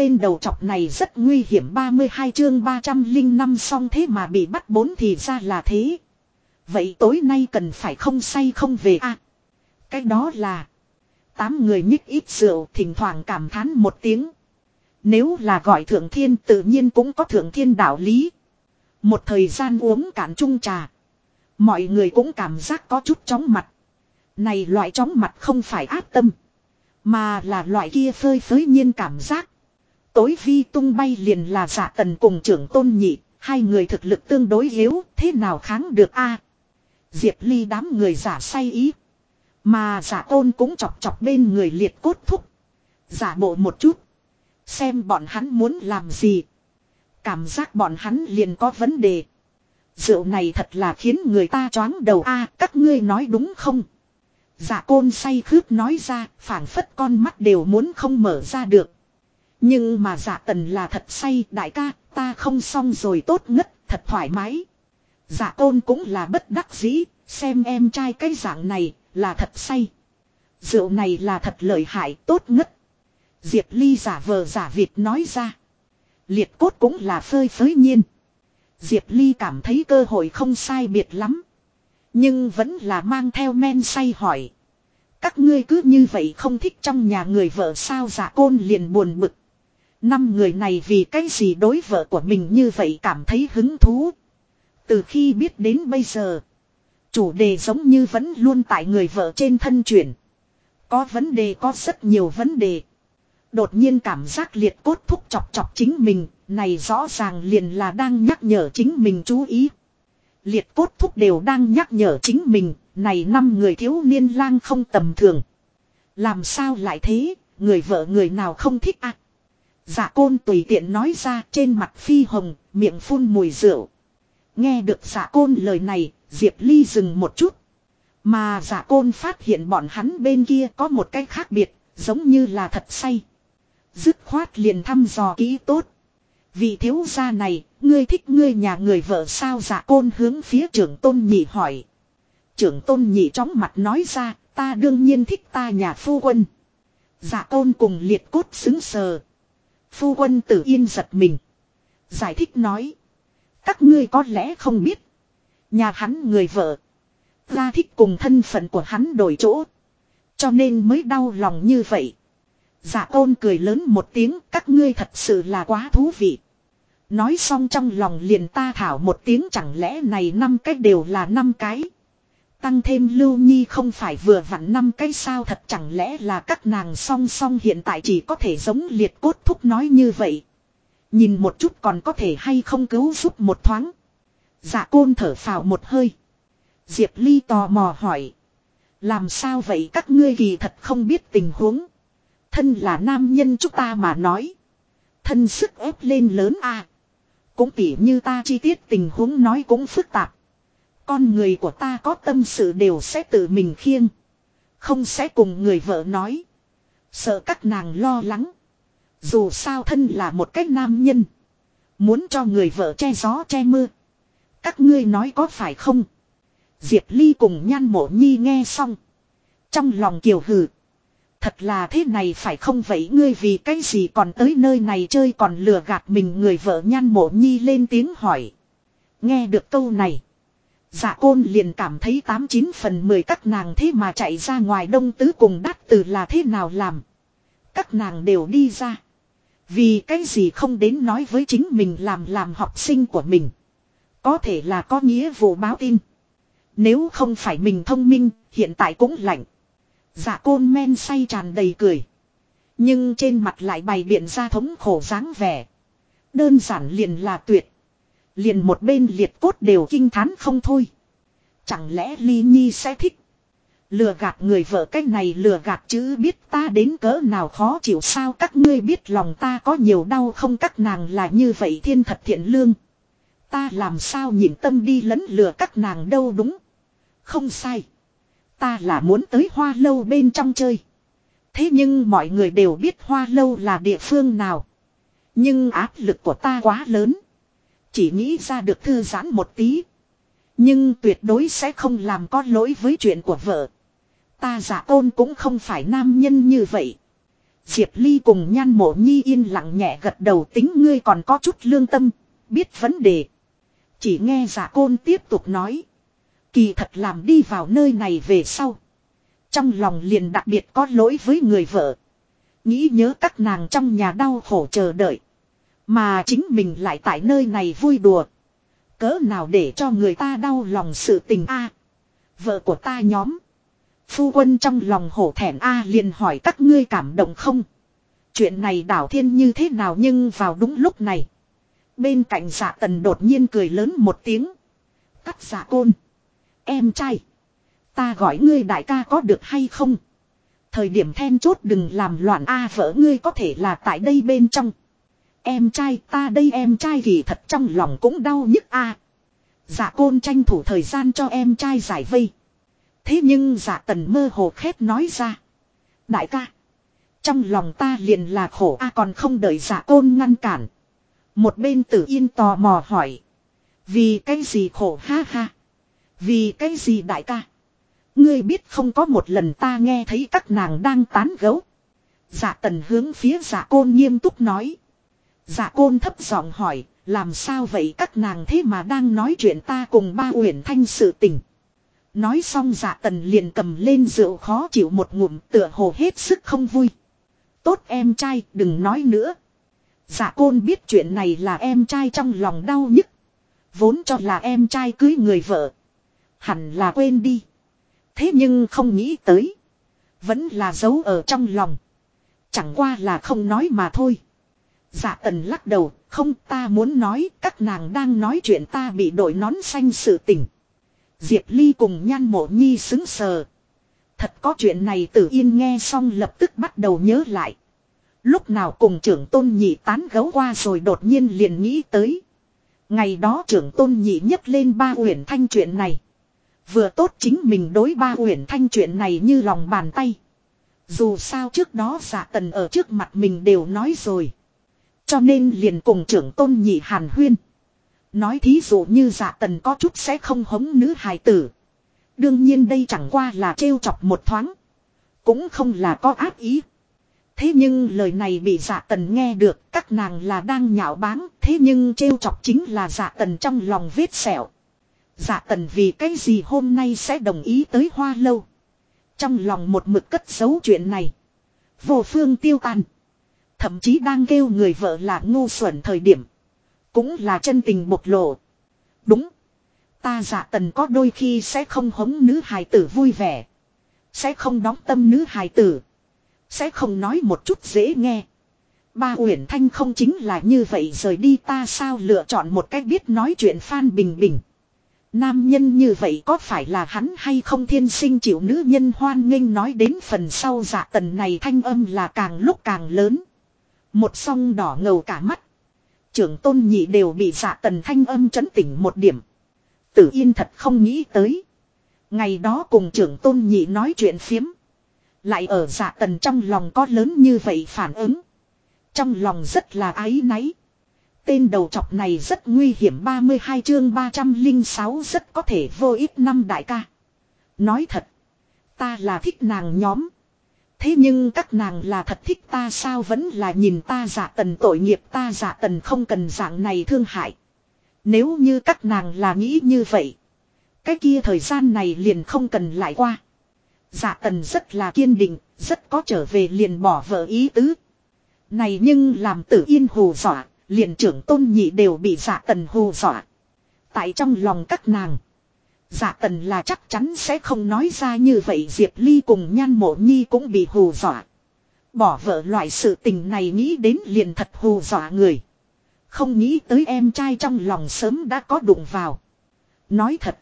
tên đầu chọc này rất nguy hiểm 32 chương 305 xong thế mà bị bắt bốn thì ra là thế. Vậy tối nay cần phải không say không về à? Cái đó là. Tám người nhích ít rượu, thỉnh thoảng cảm thán một tiếng. Nếu là gọi thượng thiên, tự nhiên cũng có thượng thiên đạo lý. Một thời gian uống cạn chung trà. Mọi người cũng cảm giác có chút chóng mặt. Này loại chóng mặt không phải áp tâm. Mà là loại kia phơi phới nhiên cảm giác. Tối vi tung bay liền là giả tần cùng trưởng tôn nhị. Hai người thực lực tương đối yếu. Thế nào kháng được a Diệp ly đám người giả say ý. Mà giả tôn cũng chọc chọc bên người liệt cốt thúc. Giả bộ một chút. Xem bọn hắn muốn làm gì. Cảm giác bọn hắn liền có vấn đề. Rượu này thật là khiến người ta choáng đầu a các ngươi nói đúng không? Giả côn say khướp nói ra, phảng phất con mắt đều muốn không mở ra được. Nhưng mà giả tần là thật say, đại ca, ta không xong rồi tốt ngất, thật thoải mái. giả côn cũng là bất đắc dĩ, xem em trai cái dạng này, là thật say. Rượu này là thật lợi hại, tốt ngất. Diệp Ly giả vờ giả vịt nói ra. Liệt cốt cũng là phơi phới nhiên. Diệp Ly cảm thấy cơ hội không sai biệt lắm. Nhưng vẫn là mang theo men say hỏi. Các ngươi cứ như vậy không thích trong nhà người vợ sao giả côn liền buồn bực. Năm người này vì cái gì đối vợ của mình như vậy cảm thấy hứng thú. Từ khi biết đến bây giờ. Chủ đề giống như vẫn luôn tại người vợ trên thân chuyển. Có vấn đề có rất nhiều vấn đề. Đột nhiên cảm giác liệt cốt thúc chọc chọc chính mình, này rõ ràng liền là đang nhắc nhở chính mình chú ý. Liệt cốt thúc đều đang nhắc nhở chính mình, này năm người thiếu niên lang không tầm thường. Làm sao lại thế, người vợ người nào không thích à? Dạ côn tùy tiện nói ra trên mặt phi hồng, miệng phun mùi rượu. Nghe được dạ côn lời này, Diệp Ly dừng một chút. Mà dạ côn phát hiện bọn hắn bên kia có một cái khác biệt, giống như là thật say. Dứt khoát liền thăm dò kỹ tốt. vì thiếu gia này, ngươi thích ngươi nhà người vợ sao dạ côn hướng phía trưởng tôn nhị hỏi. Trưởng tôn nhị chóng mặt nói ra, ta đương nhiên thích ta nhà phu quân. Dạ côn cùng liệt cốt xứng sờ. Phu quân tự yên giật mình. Giải thích nói. Các ngươi có lẽ không biết. Nhà hắn người vợ. Ra thích cùng thân phận của hắn đổi chỗ. Cho nên mới đau lòng như vậy. Dạ tôn cười lớn một tiếng, các ngươi thật sự là quá thú vị. Nói xong trong lòng liền ta thảo một tiếng, chẳng lẽ này năm cái đều là năm cái. Tăng thêm lưu nhi không phải vừa vặn năm cái sao thật chẳng lẽ là các nàng song song hiện tại chỉ có thể giống liệt cốt thúc nói như vậy. Nhìn một chút còn có thể hay không cứu giúp một thoáng. Dạ côn thở phào một hơi. Diệp Ly tò mò hỏi. Làm sao vậy các ngươi kỳ thật không biết tình huống. Thân là nam nhân chúng ta mà nói. Thân sức ép lên lớn a Cũng tỉ như ta chi tiết tình huống nói cũng phức tạp. Con người của ta có tâm sự đều sẽ tự mình khiêng. Không sẽ cùng người vợ nói. Sợ các nàng lo lắng. Dù sao thân là một cách nam nhân. Muốn cho người vợ che gió che mưa. Các ngươi nói có phải không? Diệp Ly cùng nhan mộ nhi nghe xong. Trong lòng kiều hừ. Thật là thế này phải không vậy ngươi vì cái gì còn tới nơi này chơi còn lừa gạt mình người vợ nhan mộ nhi lên tiếng hỏi. Nghe được câu này. Dạ côn liền cảm thấy 89 phần 10 các nàng thế mà chạy ra ngoài đông tứ cùng đắt từ là thế nào làm. Các nàng đều đi ra. Vì cái gì không đến nói với chính mình làm làm học sinh của mình. Có thể là có nghĩa vụ báo tin. Nếu không phải mình thông minh, hiện tại cũng lạnh. Dạ côn men say tràn đầy cười. Nhưng trên mặt lại bày biện ra thống khổ dáng vẻ. Đơn giản liền là tuyệt. Liền một bên liệt cốt đều kinh thán không thôi. Chẳng lẽ Ly Nhi sẽ thích. Lừa gạt người vợ cách này lừa gạt chứ biết ta đến cỡ nào khó chịu sao các ngươi biết lòng ta có nhiều đau không các nàng là như vậy thiên thật thiện lương. Ta làm sao nhịn tâm đi lấn lừa các nàng đâu đúng. Không sai. Ta là muốn tới hoa lâu bên trong chơi. Thế nhưng mọi người đều biết hoa lâu là địa phương nào. Nhưng áp lực của ta quá lớn. Chỉ nghĩ ra được thư giãn một tí. Nhưng tuyệt đối sẽ không làm có lỗi với chuyện của vợ. Ta giả ôn cũng không phải nam nhân như vậy. Diệp Ly cùng nhan mộ nhi yên lặng nhẹ gật đầu tính ngươi còn có chút lương tâm, biết vấn đề. Chỉ nghe giả côn tiếp tục nói. Kỳ thật làm đi vào nơi này về sau. Trong lòng liền đặc biệt có lỗi với người vợ. Nghĩ nhớ các nàng trong nhà đau khổ chờ đợi. Mà chính mình lại tại nơi này vui đùa. Cỡ nào để cho người ta đau lòng sự tình a Vợ của ta nhóm. Phu quân trong lòng hổ thẹn a liền hỏi các ngươi cảm động không. Chuyện này đảo thiên như thế nào nhưng vào đúng lúc này. Bên cạnh giả tần đột nhiên cười lớn một tiếng. Cắt giả côn. Em trai. Ta gọi ngươi đại ca có được hay không? Thời điểm then chốt đừng làm loạn a vợ ngươi có thể là tại đây bên trong. Em trai ta đây em trai vì thật trong lòng cũng đau nhức a. Dạ côn tranh thủ thời gian cho em trai giải vây. Thế nhưng dạ tần mơ hồ khép nói ra. Đại ca. Trong lòng ta liền là khổ a còn không đợi dạ côn ngăn cản. Một bên tử yên tò mò hỏi. Vì cái gì khổ ha ha. Vì cái gì đại ca. Ngươi biết không có một lần ta nghe thấy các nàng đang tán gấu. Dạ tần hướng phía dạ côn nghiêm túc nói. Dạ côn thấp giọng hỏi, làm sao vậy các nàng thế mà đang nói chuyện ta cùng ba uyển thanh sự tình. Nói xong dạ tần liền cầm lên rượu khó chịu một ngụm tựa hồ hết sức không vui. Tốt em trai đừng nói nữa. Dạ côn biết chuyện này là em trai trong lòng đau nhức. Vốn cho là em trai cưới người vợ. Hẳn là quên đi. Thế nhưng không nghĩ tới. Vẫn là giấu ở trong lòng. Chẳng qua là không nói mà thôi. Dạ tần lắc đầu, không ta muốn nói các nàng đang nói chuyện ta bị đội nón xanh sự tình. Diệp Ly cùng nhan mộ nhi xứng sờ. Thật có chuyện này tử yên nghe xong lập tức bắt đầu nhớ lại. Lúc nào cùng trưởng tôn nhị tán gấu qua rồi đột nhiên liền nghĩ tới. Ngày đó trưởng tôn nhị nhấc lên ba uyển thanh chuyện này. Vừa tốt chính mình đối ba uyển thanh chuyện này như lòng bàn tay. Dù sao trước đó giả tần ở trước mặt mình đều nói rồi. Cho nên liền cùng trưởng tôn nhị hàn huyên. Nói thí dụ như giả tần có chút sẽ không hống nữ hài tử. Đương nhiên đây chẳng qua là trêu chọc một thoáng. Cũng không là có ác ý. Thế nhưng lời này bị giả tần nghe được, các nàng là đang nhạo báng. Thế nhưng trêu chọc chính là giả tần trong lòng vết sẹo. Giả tần vì cái gì hôm nay sẽ đồng ý tới hoa lâu. Trong lòng một mực cất giấu chuyện này. Vô phương tiêu tàn. Thậm chí đang kêu người vợ là ngu xuẩn thời điểm. Cũng là chân tình bộc lộ. Đúng. Ta giả tần có đôi khi sẽ không hống nữ hài tử vui vẻ. Sẽ không đóng tâm nữ hài tử. Sẽ không nói một chút dễ nghe. Ba Uyển Thanh không chính là như vậy rời đi ta sao lựa chọn một cách biết nói chuyện Phan Bình Bình. Nam nhân như vậy có phải là hắn hay không thiên sinh chịu nữ nhân hoan nghênh nói đến phần sau dạ tần này thanh âm là càng lúc càng lớn. Một song đỏ ngầu cả mắt. Trưởng tôn nhị đều bị dạ tần thanh âm chấn tỉnh một điểm. Tử yên thật không nghĩ tới. Ngày đó cùng trưởng tôn nhị nói chuyện phiếm. Lại ở dạ tần trong lòng có lớn như vậy phản ứng. Trong lòng rất là ái náy. Tên đầu chọc này rất nguy hiểm 32 chương 306 rất có thể vô ích năm đại ca. Nói thật. Ta là thích nàng nhóm. Thế nhưng các nàng là thật thích ta sao vẫn là nhìn ta giả tần tội nghiệp ta giả tần không cần dạng này thương hại. Nếu như các nàng là nghĩ như vậy. Cái kia thời gian này liền không cần lại qua. Giả tần rất là kiên định, rất có trở về liền bỏ vợ ý tứ. Này nhưng làm tử yên hù dọa, liền trưởng tôn nhị đều bị giả tần hù dọa. Tại trong lòng các nàng. Dạ tần là chắc chắn sẽ không nói ra như vậy, Diệp Ly cùng nhan mộ nhi cũng bị hù dọa. Bỏ vợ loại sự tình này nghĩ đến liền thật hù dọa người. Không nghĩ tới em trai trong lòng sớm đã có đụng vào. Nói thật.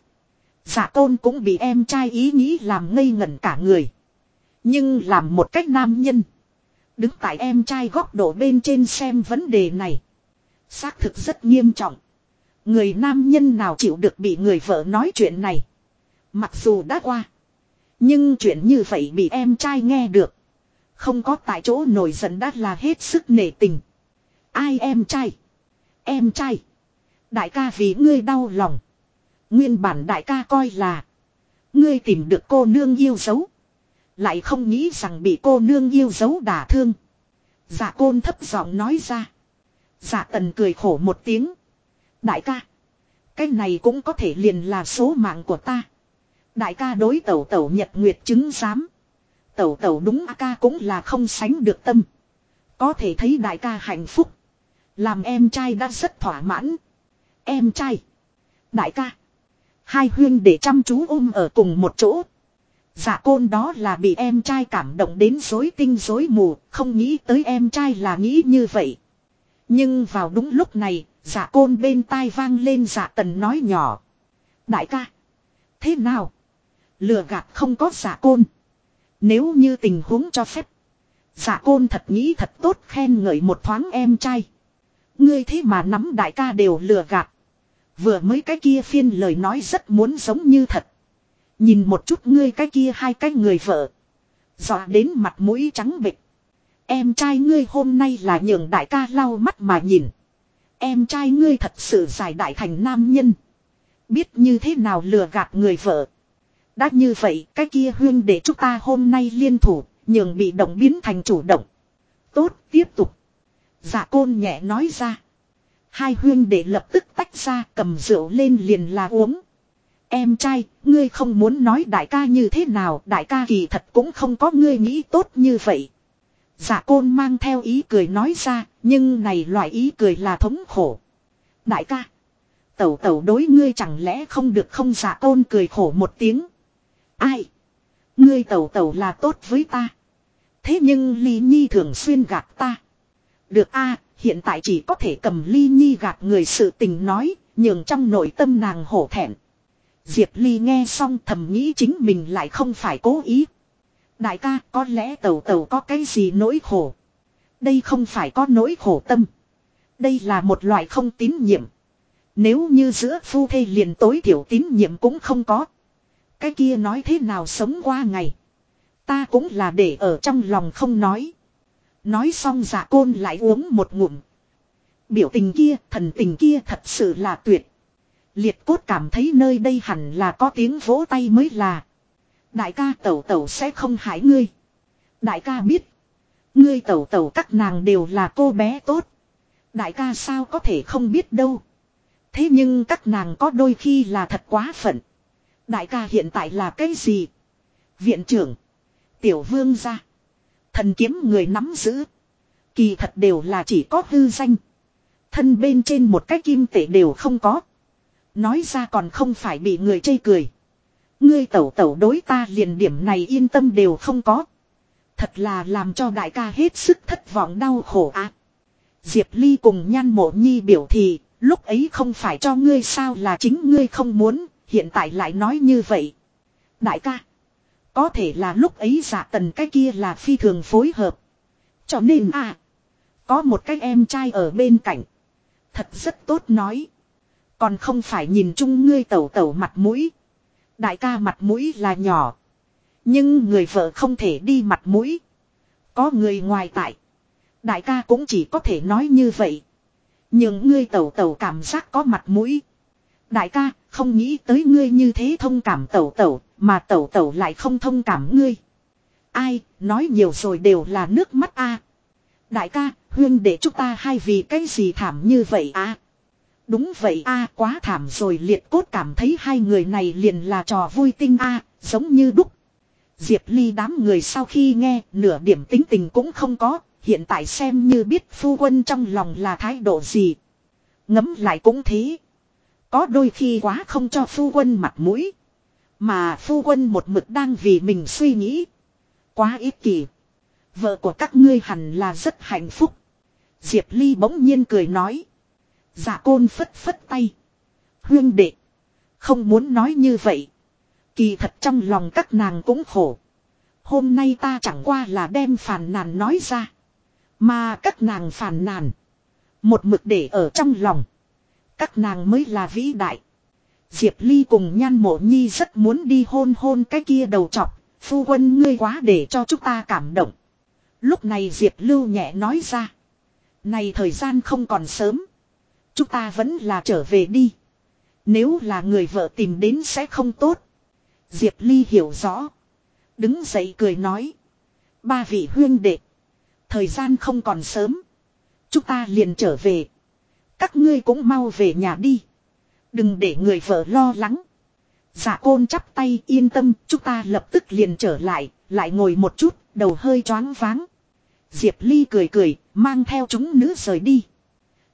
dạ tôn cũng bị em trai ý nghĩ làm ngây ngẩn cả người. Nhưng làm một cách nam nhân. Đứng tại em trai góc độ bên trên xem vấn đề này. Xác thực rất nghiêm trọng. Người nam nhân nào chịu được bị người vợ nói chuyện này. Mặc dù đã qua. Nhưng chuyện như vậy bị em trai nghe được. Không có tại chỗ nổi giận đắt là hết sức nể tình. Ai em trai? Em trai. Đại ca vì ngươi đau lòng. Nguyên bản đại ca coi là. Ngươi tìm được cô nương yêu dấu. Lại không nghĩ rằng bị cô nương yêu dấu đả thương. Dạ côn thấp giọng nói ra. Dạ tần cười khổ một tiếng. Đại ca. Cái này cũng có thể liền là số mạng của ta. Đại ca đối tẩu tẩu nhật nguyệt chứng giám. Tẩu tẩu đúng a ca cũng là không sánh được tâm. Có thể thấy đại ca hạnh phúc. Làm em trai đã rất thỏa mãn. Em trai. Đại ca. Hai huyên để chăm chú ôm ở cùng một chỗ. Dạ côn đó là bị em trai cảm động đến dối tinh dối mù, không nghĩ tới em trai là nghĩ như vậy. Nhưng vào đúng lúc này, dạ côn bên tai vang lên dạ tần nói nhỏ. Đại ca. Thế nào? Lừa gạt không có dạ côn. Nếu như tình huống cho phép. Dạ côn thật nghĩ thật tốt khen ngợi một thoáng em trai. Ngươi thế mà nắm đại ca đều lừa gạt. Vừa mới cái kia phiên lời nói rất muốn giống như thật. Nhìn một chút ngươi cái kia hai cái người vợ. Dọa đến mặt mũi trắng bịch. Em trai ngươi hôm nay là nhường đại ca lau mắt mà nhìn. Em trai ngươi thật sự giải đại thành nam nhân. Biết như thế nào lừa gạt người vợ. Đã như vậy cái kia huyên để chúng ta hôm nay liên thủ. Nhường bị động biến thành chủ động. Tốt tiếp tục. Dạ côn nhẹ nói ra. Hai huyên để lập tức tách ra cầm rượu lên liền là uống. Em trai, ngươi không muốn nói đại ca như thế nào, đại ca kỳ thật cũng không có ngươi nghĩ tốt như vậy. Dạ côn mang theo ý cười nói ra, nhưng này loại ý cười là thống khổ. Đại ca, tẩu tẩu đối ngươi chẳng lẽ không được không dạ côn cười khổ một tiếng. Ai? Ngươi tẩu tẩu là tốt với ta. Thế nhưng Ly Nhi thường xuyên gạt ta. Được a hiện tại chỉ có thể cầm Ly Nhi gạt người sự tình nói, nhường trong nội tâm nàng hổ thẹn. Diệp Ly nghe xong thầm nghĩ chính mình lại không phải cố ý. Đại ca có lẽ tàu tàu có cái gì nỗi khổ. Đây không phải có nỗi khổ tâm. Đây là một loại không tín nhiệm. Nếu như giữa phu thê liền tối thiểu tín nhiệm cũng không có. Cái kia nói thế nào sống qua ngày. Ta cũng là để ở trong lòng không nói. Nói xong giả côn lại uống một ngụm. Biểu tình kia, thần tình kia thật sự là tuyệt. Liệt cốt cảm thấy nơi đây hẳn là có tiếng vỗ tay mới là. Đại ca tẩu tẩu sẽ không hại ngươi. Đại ca biết. Ngươi tẩu tẩu các nàng đều là cô bé tốt. Đại ca sao có thể không biết đâu. Thế nhưng các nàng có đôi khi là thật quá phận. Đại ca hiện tại là cái gì? Viện trưởng. Tiểu vương gia. Thần kiếm người nắm giữ. Kỳ thật đều là chỉ có hư danh. Thân bên trên một cái kim tệ đều không có. Nói ra còn không phải bị người chê cười. Ngươi tẩu tẩu đối ta liền điểm này yên tâm đều không có. Thật là làm cho đại ca hết sức thất vọng đau khổ ạ. Diệp Ly cùng nhan mộ nhi biểu thị lúc ấy không phải cho ngươi sao là chính ngươi không muốn, hiện tại lại nói như vậy. Đại ca, có thể là lúc ấy giả tần cái kia là phi thường phối hợp. Cho nên à, có một cái em trai ở bên cạnh. Thật rất tốt nói. Còn không phải nhìn chung ngươi tẩu tẩu mặt mũi. Đại ca mặt mũi là nhỏ. Nhưng người vợ không thể đi mặt mũi. Có người ngoài tại. Đại ca cũng chỉ có thể nói như vậy. Nhưng ngươi tẩu tẩu cảm giác có mặt mũi. Đại ca, không nghĩ tới ngươi như thế thông cảm tẩu tẩu, mà tẩu tẩu lại không thông cảm ngươi. Ai, nói nhiều rồi đều là nước mắt a. Đại ca, huyên để chúng ta hai vì cái gì thảm như vậy a? Đúng vậy a quá thảm rồi liệt cốt cảm thấy hai người này liền là trò vui tinh a giống như đúc. Diệp Ly đám người sau khi nghe nửa điểm tính tình cũng không có, hiện tại xem như biết phu quân trong lòng là thái độ gì. Ngấm lại cũng thế. Có đôi khi quá không cho phu quân mặt mũi. Mà phu quân một mực đang vì mình suy nghĩ. Quá ít kỳ. Vợ của các ngươi hẳn là rất hạnh phúc. Diệp Ly bỗng nhiên cười nói. Dạ côn phất phất tay. Huyên đệ. Không muốn nói như vậy. Kỳ thật trong lòng các nàng cũng khổ. Hôm nay ta chẳng qua là đem phàn nàn nói ra. Mà các nàng phàn nàn. Một mực để ở trong lòng. Các nàng mới là vĩ đại. Diệp Ly cùng nhan mộ nhi rất muốn đi hôn hôn cái kia đầu chọc. Phu quân ngươi quá để cho chúng ta cảm động. Lúc này Diệp Lưu nhẹ nói ra. Này thời gian không còn sớm. Chúng ta vẫn là trở về đi. Nếu là người vợ tìm đến sẽ không tốt. Diệp Ly hiểu rõ. Đứng dậy cười nói. Ba vị huyên đệ. Thời gian không còn sớm. Chúng ta liền trở về. Các ngươi cũng mau về nhà đi. Đừng để người vợ lo lắng. Dạ côn chắp tay yên tâm, chúng ta lập tức liền trở lại, lại ngồi một chút, đầu hơi choáng váng. Diệp Ly cười cười, mang theo chúng nữ rời đi.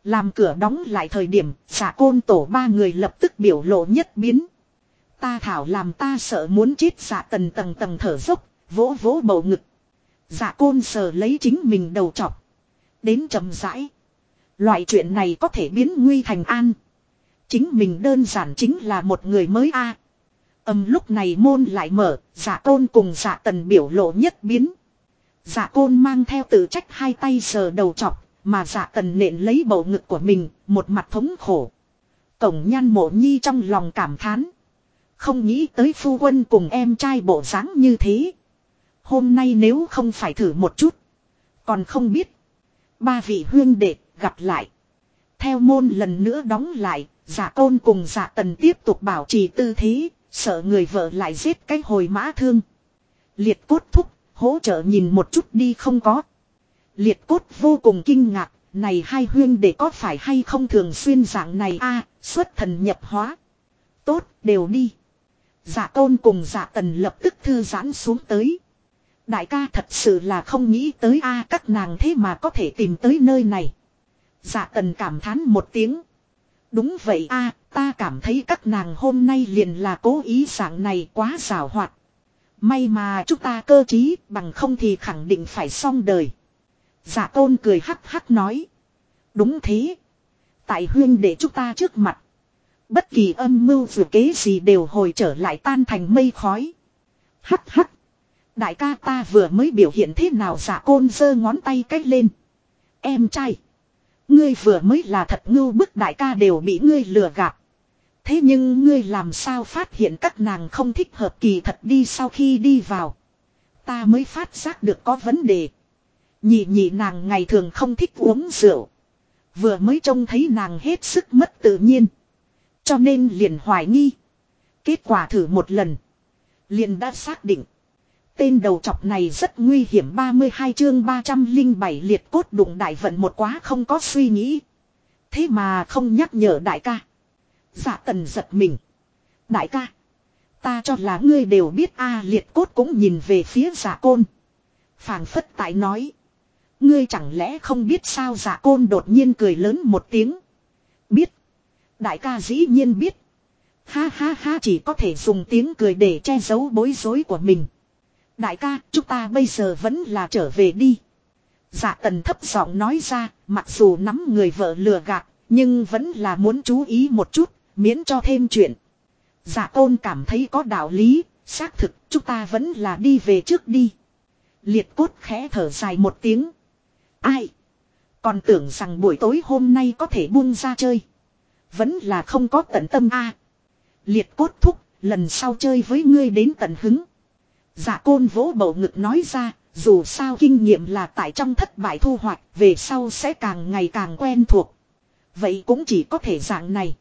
Làm cửa đóng lại thời điểm, dạ côn tổ ba người lập tức biểu lộ nhất biến. Ta thảo làm ta sợ muốn chết dạ tần tầng tầng thở dốc, vỗ vỗ bầu ngực. Dạ côn sờ lấy chính mình đầu chọc. Đến chậm rãi. Loại chuyện này có thể biến nguy thành an. Chính mình đơn giản chính là một người mới a. Âm lúc này môn lại mở, giả côn cùng giả tần biểu lộ nhất biến. Giả côn mang theo tự trách hai tay sờ đầu chọc, mà giả tần nện lấy bầu ngực của mình, một mặt thống khổ. Cổng nhan mộ nhi trong lòng cảm thán. Không nghĩ tới phu quân cùng em trai bộ dáng như thế. Hôm nay nếu không phải thử một chút. Còn không biết. Ba vị huyên đệ gặp lại. Theo môn lần nữa đóng lại, giả côn cùng giả tần tiếp tục bảo trì tư thế, sợ người vợ lại giết cái hồi mã thương. Liệt cốt thúc, hỗ trợ nhìn một chút đi không có. Liệt cốt vô cùng kinh ngạc, này hai huyên để có phải hay không thường xuyên dạng này a xuất thần nhập hóa. Tốt, đều đi. Giả tôn cùng giả tần lập tức thư giãn xuống tới. Đại ca thật sự là không nghĩ tới a các nàng thế mà có thể tìm tới nơi này. Giả tần cảm thán một tiếng. Đúng vậy a ta cảm thấy các nàng hôm nay liền là cố ý dạng này quá xảo hoạt. May mà chúng ta cơ trí bằng không thì khẳng định phải xong đời. Giả tôn cười hắc hắc nói. Đúng thế. Tại huyên để chúng ta trước mặt. Bất kỳ âm mưu vừa kế gì đều hồi trở lại tan thành mây khói. Hắc hắc. Đại ca ta vừa mới biểu hiện thế nào giả côn giơ ngón tay cách lên. Em trai. Ngươi vừa mới là thật ngưu bức đại ca đều bị ngươi lừa gạt. Thế nhưng ngươi làm sao phát hiện các nàng không thích hợp kỳ thật đi sau khi đi vào. Ta mới phát giác được có vấn đề. Nhị nhị nàng ngày thường không thích uống rượu. Vừa mới trông thấy nàng hết sức mất tự nhiên. Cho nên liền hoài nghi. Kết quả thử một lần. Liền đã xác định. Tên đầu chọc này rất nguy hiểm 32 chương 307 liệt cốt đụng đại vận một quá không có suy nghĩ. Thế mà không nhắc nhở đại ca. Dạ tần giật mình. Đại ca. Ta cho là ngươi đều biết a, liệt cốt cũng nhìn về phía giả côn. phảng phất tại nói. Ngươi chẳng lẽ không biết sao giả côn đột nhiên cười lớn một tiếng. Biết. Đại ca dĩ nhiên biết. Ha ha ha chỉ có thể dùng tiếng cười để che giấu bối rối của mình. Đại ca, chúng ta bây giờ vẫn là trở về đi. Dạ tần thấp giọng nói ra, mặc dù nắm người vợ lừa gạt, nhưng vẫn là muốn chú ý một chút, miễn cho thêm chuyện. Dạ tôn cảm thấy có đạo lý, xác thực, chúng ta vẫn là đi về trước đi. Liệt cốt khẽ thở dài một tiếng. Ai? Còn tưởng rằng buổi tối hôm nay có thể buông ra chơi. Vẫn là không có tận tâm a. liệt cốt thúc, lần sau chơi với ngươi đến tận hứng. Dạ côn vỗ bầu ngực nói ra, dù sao kinh nghiệm là tại trong thất bại thu hoạch, về sau sẽ càng ngày càng quen thuộc. Vậy cũng chỉ có thể dạng này.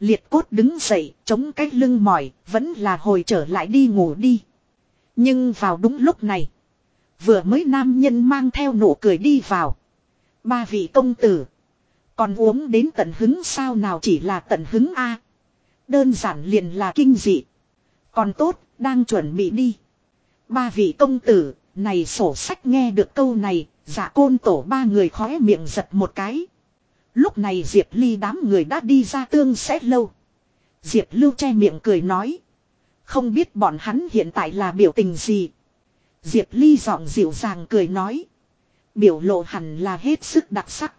Liệt cốt đứng dậy, chống cái lưng mỏi, vẫn là hồi trở lại đi ngủ đi. Nhưng vào đúng lúc này, vừa mới nam nhân mang theo nụ cười đi vào. Ba vị công tử, còn uống đến tận hứng sao nào chỉ là tận hứng a Đơn giản liền là kinh dị. Còn tốt, đang chuẩn bị đi. Ba vị công tử, này sổ sách nghe được câu này, giả côn tổ ba người khóe miệng giật một cái. Lúc này Diệp Ly đám người đã đi ra tương sẽ lâu. Diệp Lưu che miệng cười nói. Không biết bọn hắn hiện tại là biểu tình gì. Diệp Ly giọng dịu dàng cười nói. Biểu lộ hẳn là hết sức đặc sắc.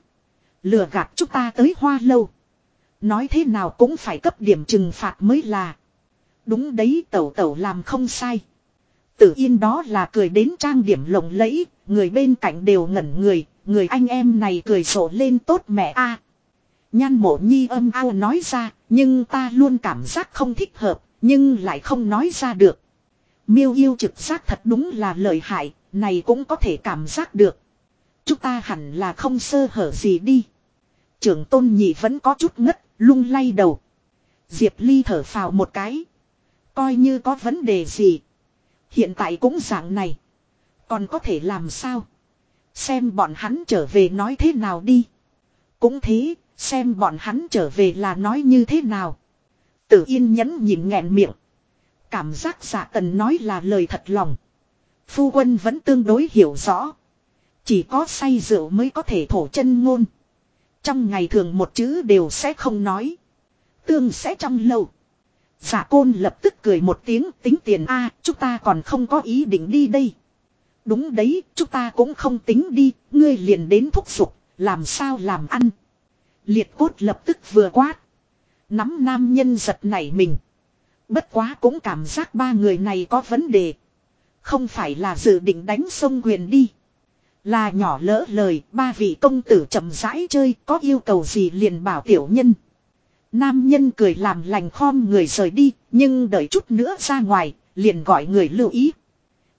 Lừa gạt chúng ta tới hoa lâu. Nói thế nào cũng phải cấp điểm trừng phạt mới là. Đúng đấy tẩu tẩu làm không sai. Tử yên đó là cười đến trang điểm lộng lẫy, người bên cạnh đều ngẩn người, người anh em này cười sổ lên tốt mẹ a. Nhan mộ nhi âm ao nói ra, nhưng ta luôn cảm giác không thích hợp, nhưng lại không nói ra được. Miêu yêu trực giác thật đúng là lợi hại, này cũng có thể cảm giác được. Chúng ta hẳn là không sơ hở gì đi. Trưởng tôn nhị vẫn có chút ngất, lung lay đầu. Diệp Ly thở phào một cái. Coi như có vấn đề gì. Hiện tại cũng dạng này. Còn có thể làm sao? Xem bọn hắn trở về nói thế nào đi. Cũng thế, xem bọn hắn trở về là nói như thế nào. Tử yên nhẫn nhìn nghẹn miệng. Cảm giác giả tần nói là lời thật lòng. Phu quân vẫn tương đối hiểu rõ. Chỉ có say rượu mới có thể thổ chân ngôn. Trong ngày thường một chữ đều sẽ không nói. Tương sẽ trong lâu. Giả côn lập tức cười một tiếng tính tiền a chúng ta còn không có ý định đi đây. Đúng đấy, chúng ta cũng không tính đi, ngươi liền đến thúc giục, làm sao làm ăn. Liệt cốt lập tức vừa quát. Nắm nam nhân giật nảy mình. Bất quá cũng cảm giác ba người này có vấn đề. Không phải là dự định đánh sông quyền đi. Là nhỏ lỡ lời, ba vị công tử chậm rãi chơi, có yêu cầu gì liền bảo tiểu nhân. Nam nhân cười làm lành khom người rời đi, nhưng đợi chút nữa ra ngoài, liền gọi người lưu ý.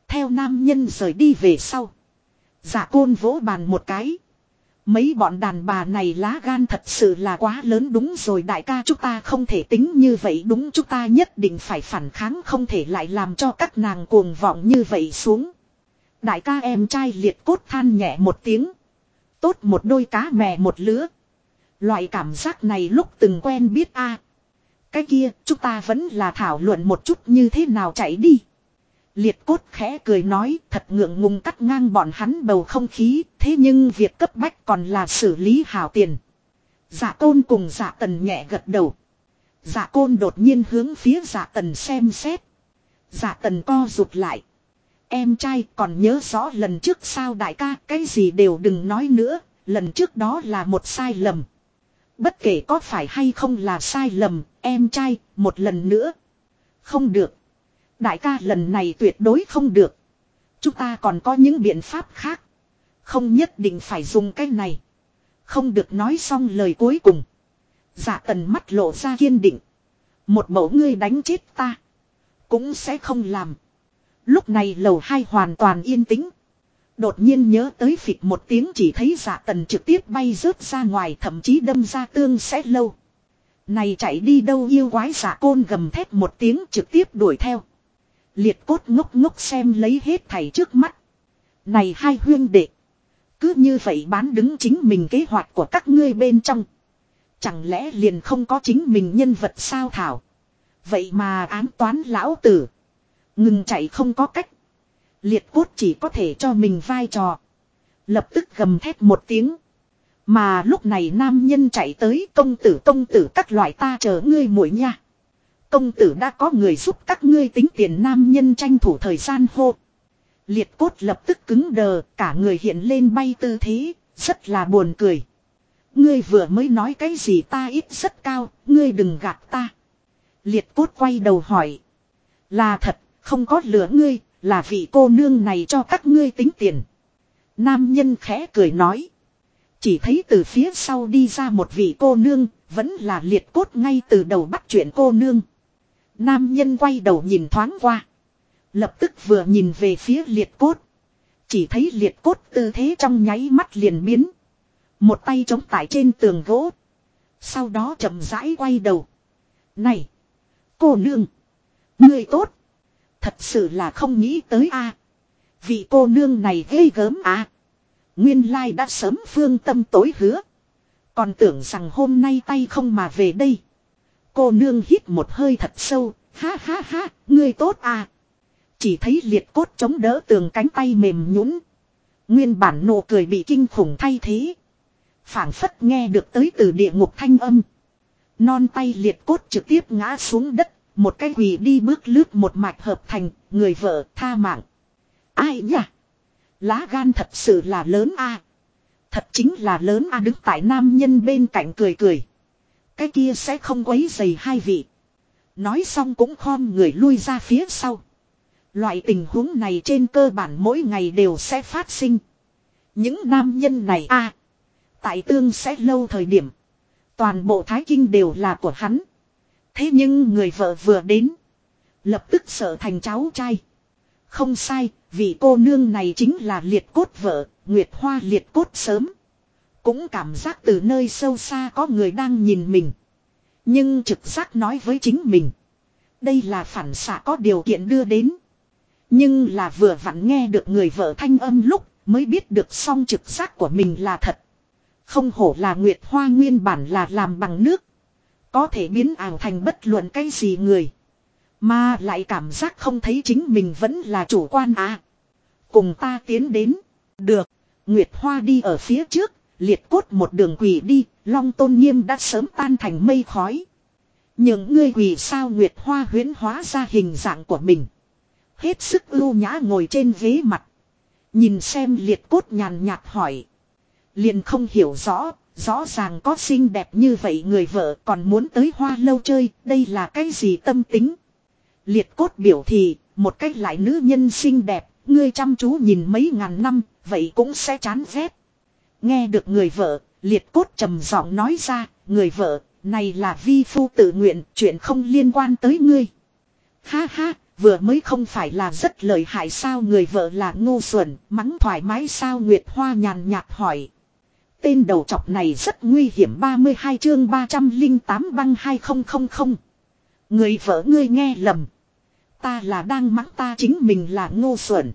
Theo nam nhân rời đi về sau. giả côn vỗ bàn một cái. Mấy bọn đàn bà này lá gan thật sự là quá lớn đúng rồi đại ca chúng ta không thể tính như vậy đúng chúng ta nhất định phải phản kháng không thể lại làm cho các nàng cuồng vọng như vậy xuống. Đại ca em trai liệt cốt than nhẹ một tiếng. Tốt một đôi cá mè một lứa. Loại cảm giác này lúc từng quen biết a Cái kia, chúng ta vẫn là thảo luận một chút như thế nào chạy đi. Liệt cốt khẽ cười nói thật ngượng ngùng cắt ngang bọn hắn bầu không khí, thế nhưng việc cấp bách còn là xử lý hào tiền. giả côn cùng giả tần nhẹ gật đầu. giả côn đột nhiên hướng phía giả tần xem xét. giả tần co rụt lại. Em trai còn nhớ rõ lần trước sao đại ca cái gì đều đừng nói nữa, lần trước đó là một sai lầm. Bất kể có phải hay không là sai lầm, em trai, một lần nữa. Không được. Đại ca lần này tuyệt đối không được. Chúng ta còn có những biện pháp khác. Không nhất định phải dùng cái này. Không được nói xong lời cuối cùng. giả tần mắt lộ ra kiên định. Một mẫu ngươi đánh chết ta. Cũng sẽ không làm. Lúc này lầu hai hoàn toàn yên tĩnh. Đột nhiên nhớ tới phịch một tiếng chỉ thấy giả tần trực tiếp bay rớt ra ngoài, thậm chí đâm ra tương sẽ lâu. Này chạy đi đâu yêu quái giả côn gầm thét một tiếng trực tiếp đuổi theo. Liệt cốt ngốc ngốc xem lấy hết thảy trước mắt. Này hai huyên đệ. Cứ như vậy bán đứng chính mình kế hoạch của các ngươi bên trong. Chẳng lẽ liền không có chính mình nhân vật sao thảo. Vậy mà án toán lão tử. Ngừng chạy không có cách. Liệt cốt chỉ có thể cho mình vai trò. Lập tức gầm thét một tiếng. Mà lúc này nam nhân chạy tới công tử công tử các loại ta chờ ngươi muội nha. Công tử đã có người giúp các ngươi tính tiền nam nhân tranh thủ thời gian hô. Liệt cốt lập tức cứng đờ, cả người hiện lên bay tư thế, rất là buồn cười. Ngươi vừa mới nói cái gì ta ít rất cao, ngươi đừng gạt ta. Liệt cốt quay đầu hỏi. Là thật, không có lửa ngươi, là vị cô nương này cho các ngươi tính tiền. Nam nhân khẽ cười nói. Chỉ thấy từ phía sau đi ra một vị cô nương, vẫn là liệt cốt ngay từ đầu bắt chuyện cô nương. Nam nhân quay đầu nhìn thoáng qua. Lập tức vừa nhìn về phía liệt cốt. Chỉ thấy liệt cốt tư thế trong nháy mắt liền biến. Một tay chống tại trên tường gỗ. Sau đó chậm rãi quay đầu. Này! Cô nương! Người tốt! Thật sự là không nghĩ tới a Vị cô nương này ghê gớm à. Nguyên lai đã sớm phương tâm tối hứa. Còn tưởng rằng hôm nay tay không mà về đây. Cô nương hít một hơi thật sâu, ha ha ha, ngươi tốt à. Chỉ thấy liệt cốt chống đỡ tường cánh tay mềm nhũn Nguyên bản nụ cười bị kinh khủng thay thế. phảng phất nghe được tới từ địa ngục thanh âm. Non tay liệt cốt trực tiếp ngã xuống đất, một cái quỳ đi bước lướt một mạch hợp thành, người vợ tha mạng. Ai nhỉ? Lá gan thật sự là lớn a. Thật chính là lớn a đứng tại nam nhân bên cạnh cười cười. Cái kia sẽ không quấy dày hai vị. Nói xong cũng khom người lui ra phía sau. Loại tình huống này trên cơ bản mỗi ngày đều sẽ phát sinh. Những nam nhân này a Tại tương sẽ lâu thời điểm. Toàn bộ thái kinh đều là của hắn. Thế nhưng người vợ vừa đến. Lập tức sợ thành cháu trai. Không sai, vì cô nương này chính là liệt cốt vợ, Nguyệt Hoa liệt cốt sớm. Cũng cảm giác từ nơi sâu xa có người đang nhìn mình. Nhưng trực giác nói với chính mình. Đây là phản xạ có điều kiện đưa đến. Nhưng là vừa vặn nghe được người vợ thanh âm lúc, Mới biết được song trực giác của mình là thật. Không hổ là Nguyệt Hoa nguyên bản là làm bằng nước. Có thể biến ảo thành bất luận cái gì người. Mà lại cảm giác không thấy chính mình vẫn là chủ quan à. Cùng ta tiến đến. Được. Nguyệt Hoa đi ở phía trước. Liệt cốt một đường quỳ đi. Long tôn nghiêm đã sớm tan thành mây khói. Những ngươi quỳ sao Nguyệt Hoa huyến hóa ra hình dạng của mình. Hết sức ưu nhã ngồi trên ghế mặt. Nhìn xem liệt cốt nhàn nhạt hỏi. Liền không hiểu rõ, rõ ràng có xinh đẹp như vậy người vợ còn muốn tới hoa lâu chơi, đây là cái gì tâm tính. Liệt cốt biểu thì, một cách lại nữ nhân xinh đẹp, ngươi chăm chú nhìn mấy ngàn năm, vậy cũng sẽ chán ghét. Nghe được người vợ, liệt cốt trầm giọng nói ra, người vợ, này là vi phu tự nguyện, chuyện không liên quan tới ngươi. Ha ha, vừa mới không phải là rất lợi hại sao người vợ là ngu xuẩn, mắng thoải mái sao Nguyệt Hoa nhàn nhạt hỏi. Tên đầu chọc này rất nguy hiểm 32 chương 308 băng 2000. Người vợ ngươi nghe lầm. Ta là đang mắng ta chính mình là ngô xuẩn.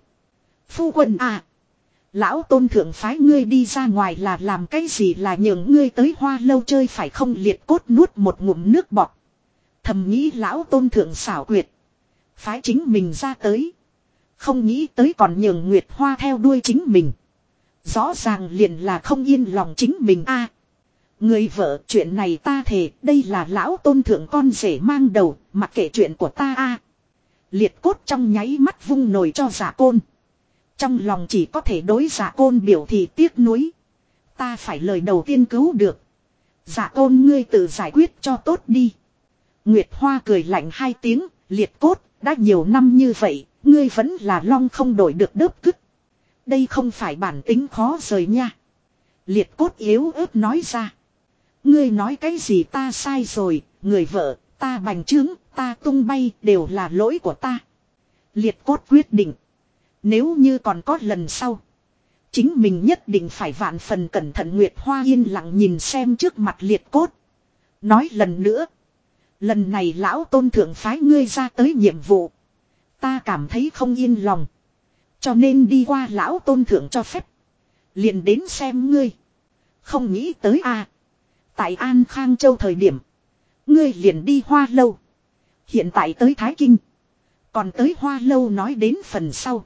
Phu quân à. Lão tôn thượng phái ngươi đi ra ngoài là làm cái gì là nhường ngươi tới hoa lâu chơi phải không liệt cốt nuốt một ngụm nước bọt. Thầm nghĩ lão tôn thượng xảo quyệt. Phái chính mình ra tới. Không nghĩ tới còn nhường Nguyệt Hoa theo đuôi chính mình. Rõ ràng liền là không yên lòng chính mình a. người vợ, chuyện này ta thề, đây là lão tôn thượng con rể mang đầu, mặc kệ chuyện của ta a. Liệt cốt trong nháy mắt vung nổi cho giả côn. Trong lòng chỉ có thể đối giả côn biểu thị tiếc nuối. Ta phải lời đầu tiên cứu được. Giả côn ngươi tự giải quyết cho tốt đi. Nguyệt Hoa cười lạnh hai tiếng, liệt cốt, đã nhiều năm như vậy, ngươi vẫn là long không đổi được đớp cứt. Đây không phải bản tính khó rời nha. Liệt cốt yếu ớt nói ra. Ngươi nói cái gì ta sai rồi, người vợ, ta bành trướng, ta tung bay đều là lỗi của ta. Liệt cốt quyết định. Nếu như còn có lần sau. Chính mình nhất định phải vạn phần cẩn thận Nguyệt Hoa yên lặng nhìn xem trước mặt liệt cốt. Nói lần nữa. Lần này lão tôn thượng phái ngươi ra tới nhiệm vụ. Ta cảm thấy không yên lòng. Cho nên đi qua lão tôn thượng cho phép. Liền đến xem ngươi. Không nghĩ tới a à. Tại An Khang Châu thời điểm. Ngươi liền đi hoa lâu. Hiện tại tới Thái Kinh. Còn tới hoa lâu nói đến phần sau.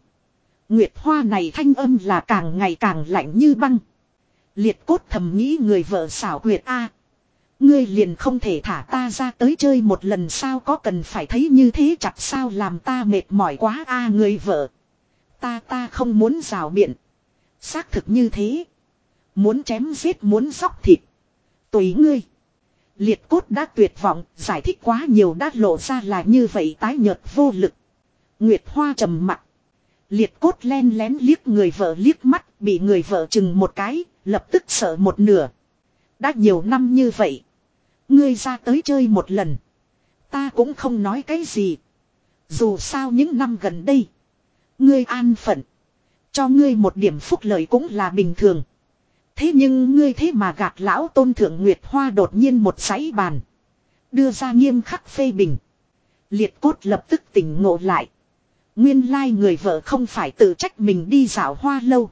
Nguyệt hoa này thanh âm là càng ngày càng lạnh như băng. Liệt cốt thầm nghĩ người vợ xảo quyệt a Ngươi liền không thể thả ta ra tới chơi một lần sao có cần phải thấy như thế chặt sao làm ta mệt mỏi quá a người vợ. Ta ta không muốn rào biện. Xác thực như thế. Muốn chém giết muốn sóc thịt. Tùy ngươi. Liệt cốt đã tuyệt vọng, giải thích quá nhiều đã lộ ra là như vậy tái nhợt vô lực. Nguyệt Hoa trầm mặt. Liệt cốt len lén liếc người vợ liếc mắt, bị người vợ chừng một cái, lập tức sợ một nửa. Đã nhiều năm như vậy. Ngươi ra tới chơi một lần. Ta cũng không nói cái gì. Dù sao những năm gần đây. Ngươi an phận. Cho ngươi một điểm phúc lợi cũng là bình thường. Thế nhưng ngươi thế mà gạt lão tôn thượng Nguyệt Hoa đột nhiên một giấy bàn. Đưa ra nghiêm khắc phê bình. Liệt cốt lập tức tỉnh ngộ lại. Nguyên lai người vợ không phải tự trách mình đi dạo hoa lâu.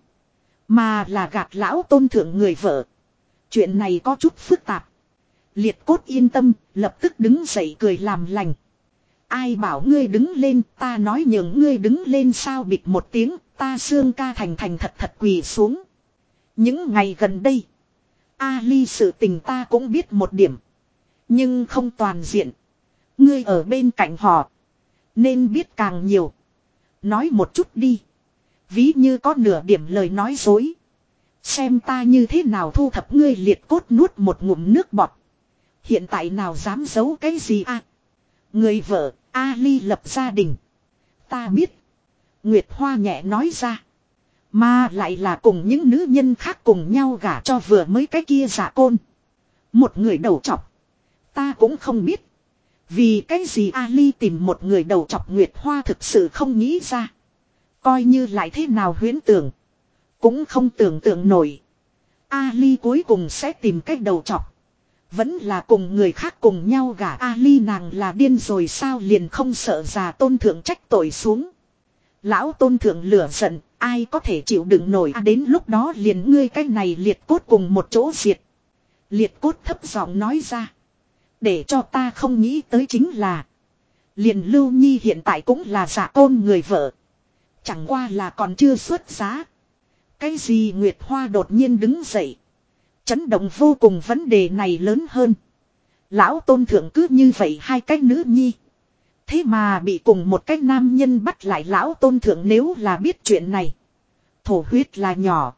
Mà là gạt lão tôn thượng người vợ. Chuyện này có chút phức tạp. Liệt cốt yên tâm, lập tức đứng dậy cười làm lành. Ai bảo ngươi đứng lên, ta nói nhường ngươi đứng lên sao bịt một tiếng, ta xương ca thành thành thật thật quỳ xuống. Những ngày gần đây, a ly sự tình ta cũng biết một điểm. Nhưng không toàn diện. Ngươi ở bên cạnh họ. Nên biết càng nhiều. Nói một chút đi. Ví như có nửa điểm lời nói dối. Xem ta như thế nào thu thập ngươi liệt cốt nuốt một ngụm nước bọt. Hiện tại nào dám giấu cái gì à? Người vợ, Ali lập gia đình. Ta biết. Nguyệt Hoa nhẹ nói ra. Mà lại là cùng những nữ nhân khác cùng nhau gả cho vừa mới cái kia giả côn. Một người đầu chọc. Ta cũng không biết. Vì cái gì Ali tìm một người đầu chọc Nguyệt Hoa thực sự không nghĩ ra. Coi như lại thế nào huyến tưởng. Cũng không tưởng tượng nổi. Ali cuối cùng sẽ tìm cách đầu chọc. Vẫn là cùng người khác cùng nhau gả Ali nàng là điên rồi sao liền không sợ già tôn thượng trách tội xuống. Lão tôn thượng lửa giận, ai có thể chịu đựng nổi à, đến lúc đó liền ngươi cái này liệt cốt cùng một chỗ diệt. Liệt cốt thấp giọng nói ra. Để cho ta không nghĩ tới chính là. Liền lưu nhi hiện tại cũng là giả côn người vợ. Chẳng qua là còn chưa xuất giá. Cái gì Nguyệt Hoa đột nhiên đứng dậy. Chấn động vô cùng vấn đề này lớn hơn. Lão tôn thượng cứ như vậy hai cái nữ nhi. Thế mà bị cùng một cái nam nhân bắt lại lão tôn thượng nếu là biết chuyện này. Thổ huyết là nhỏ.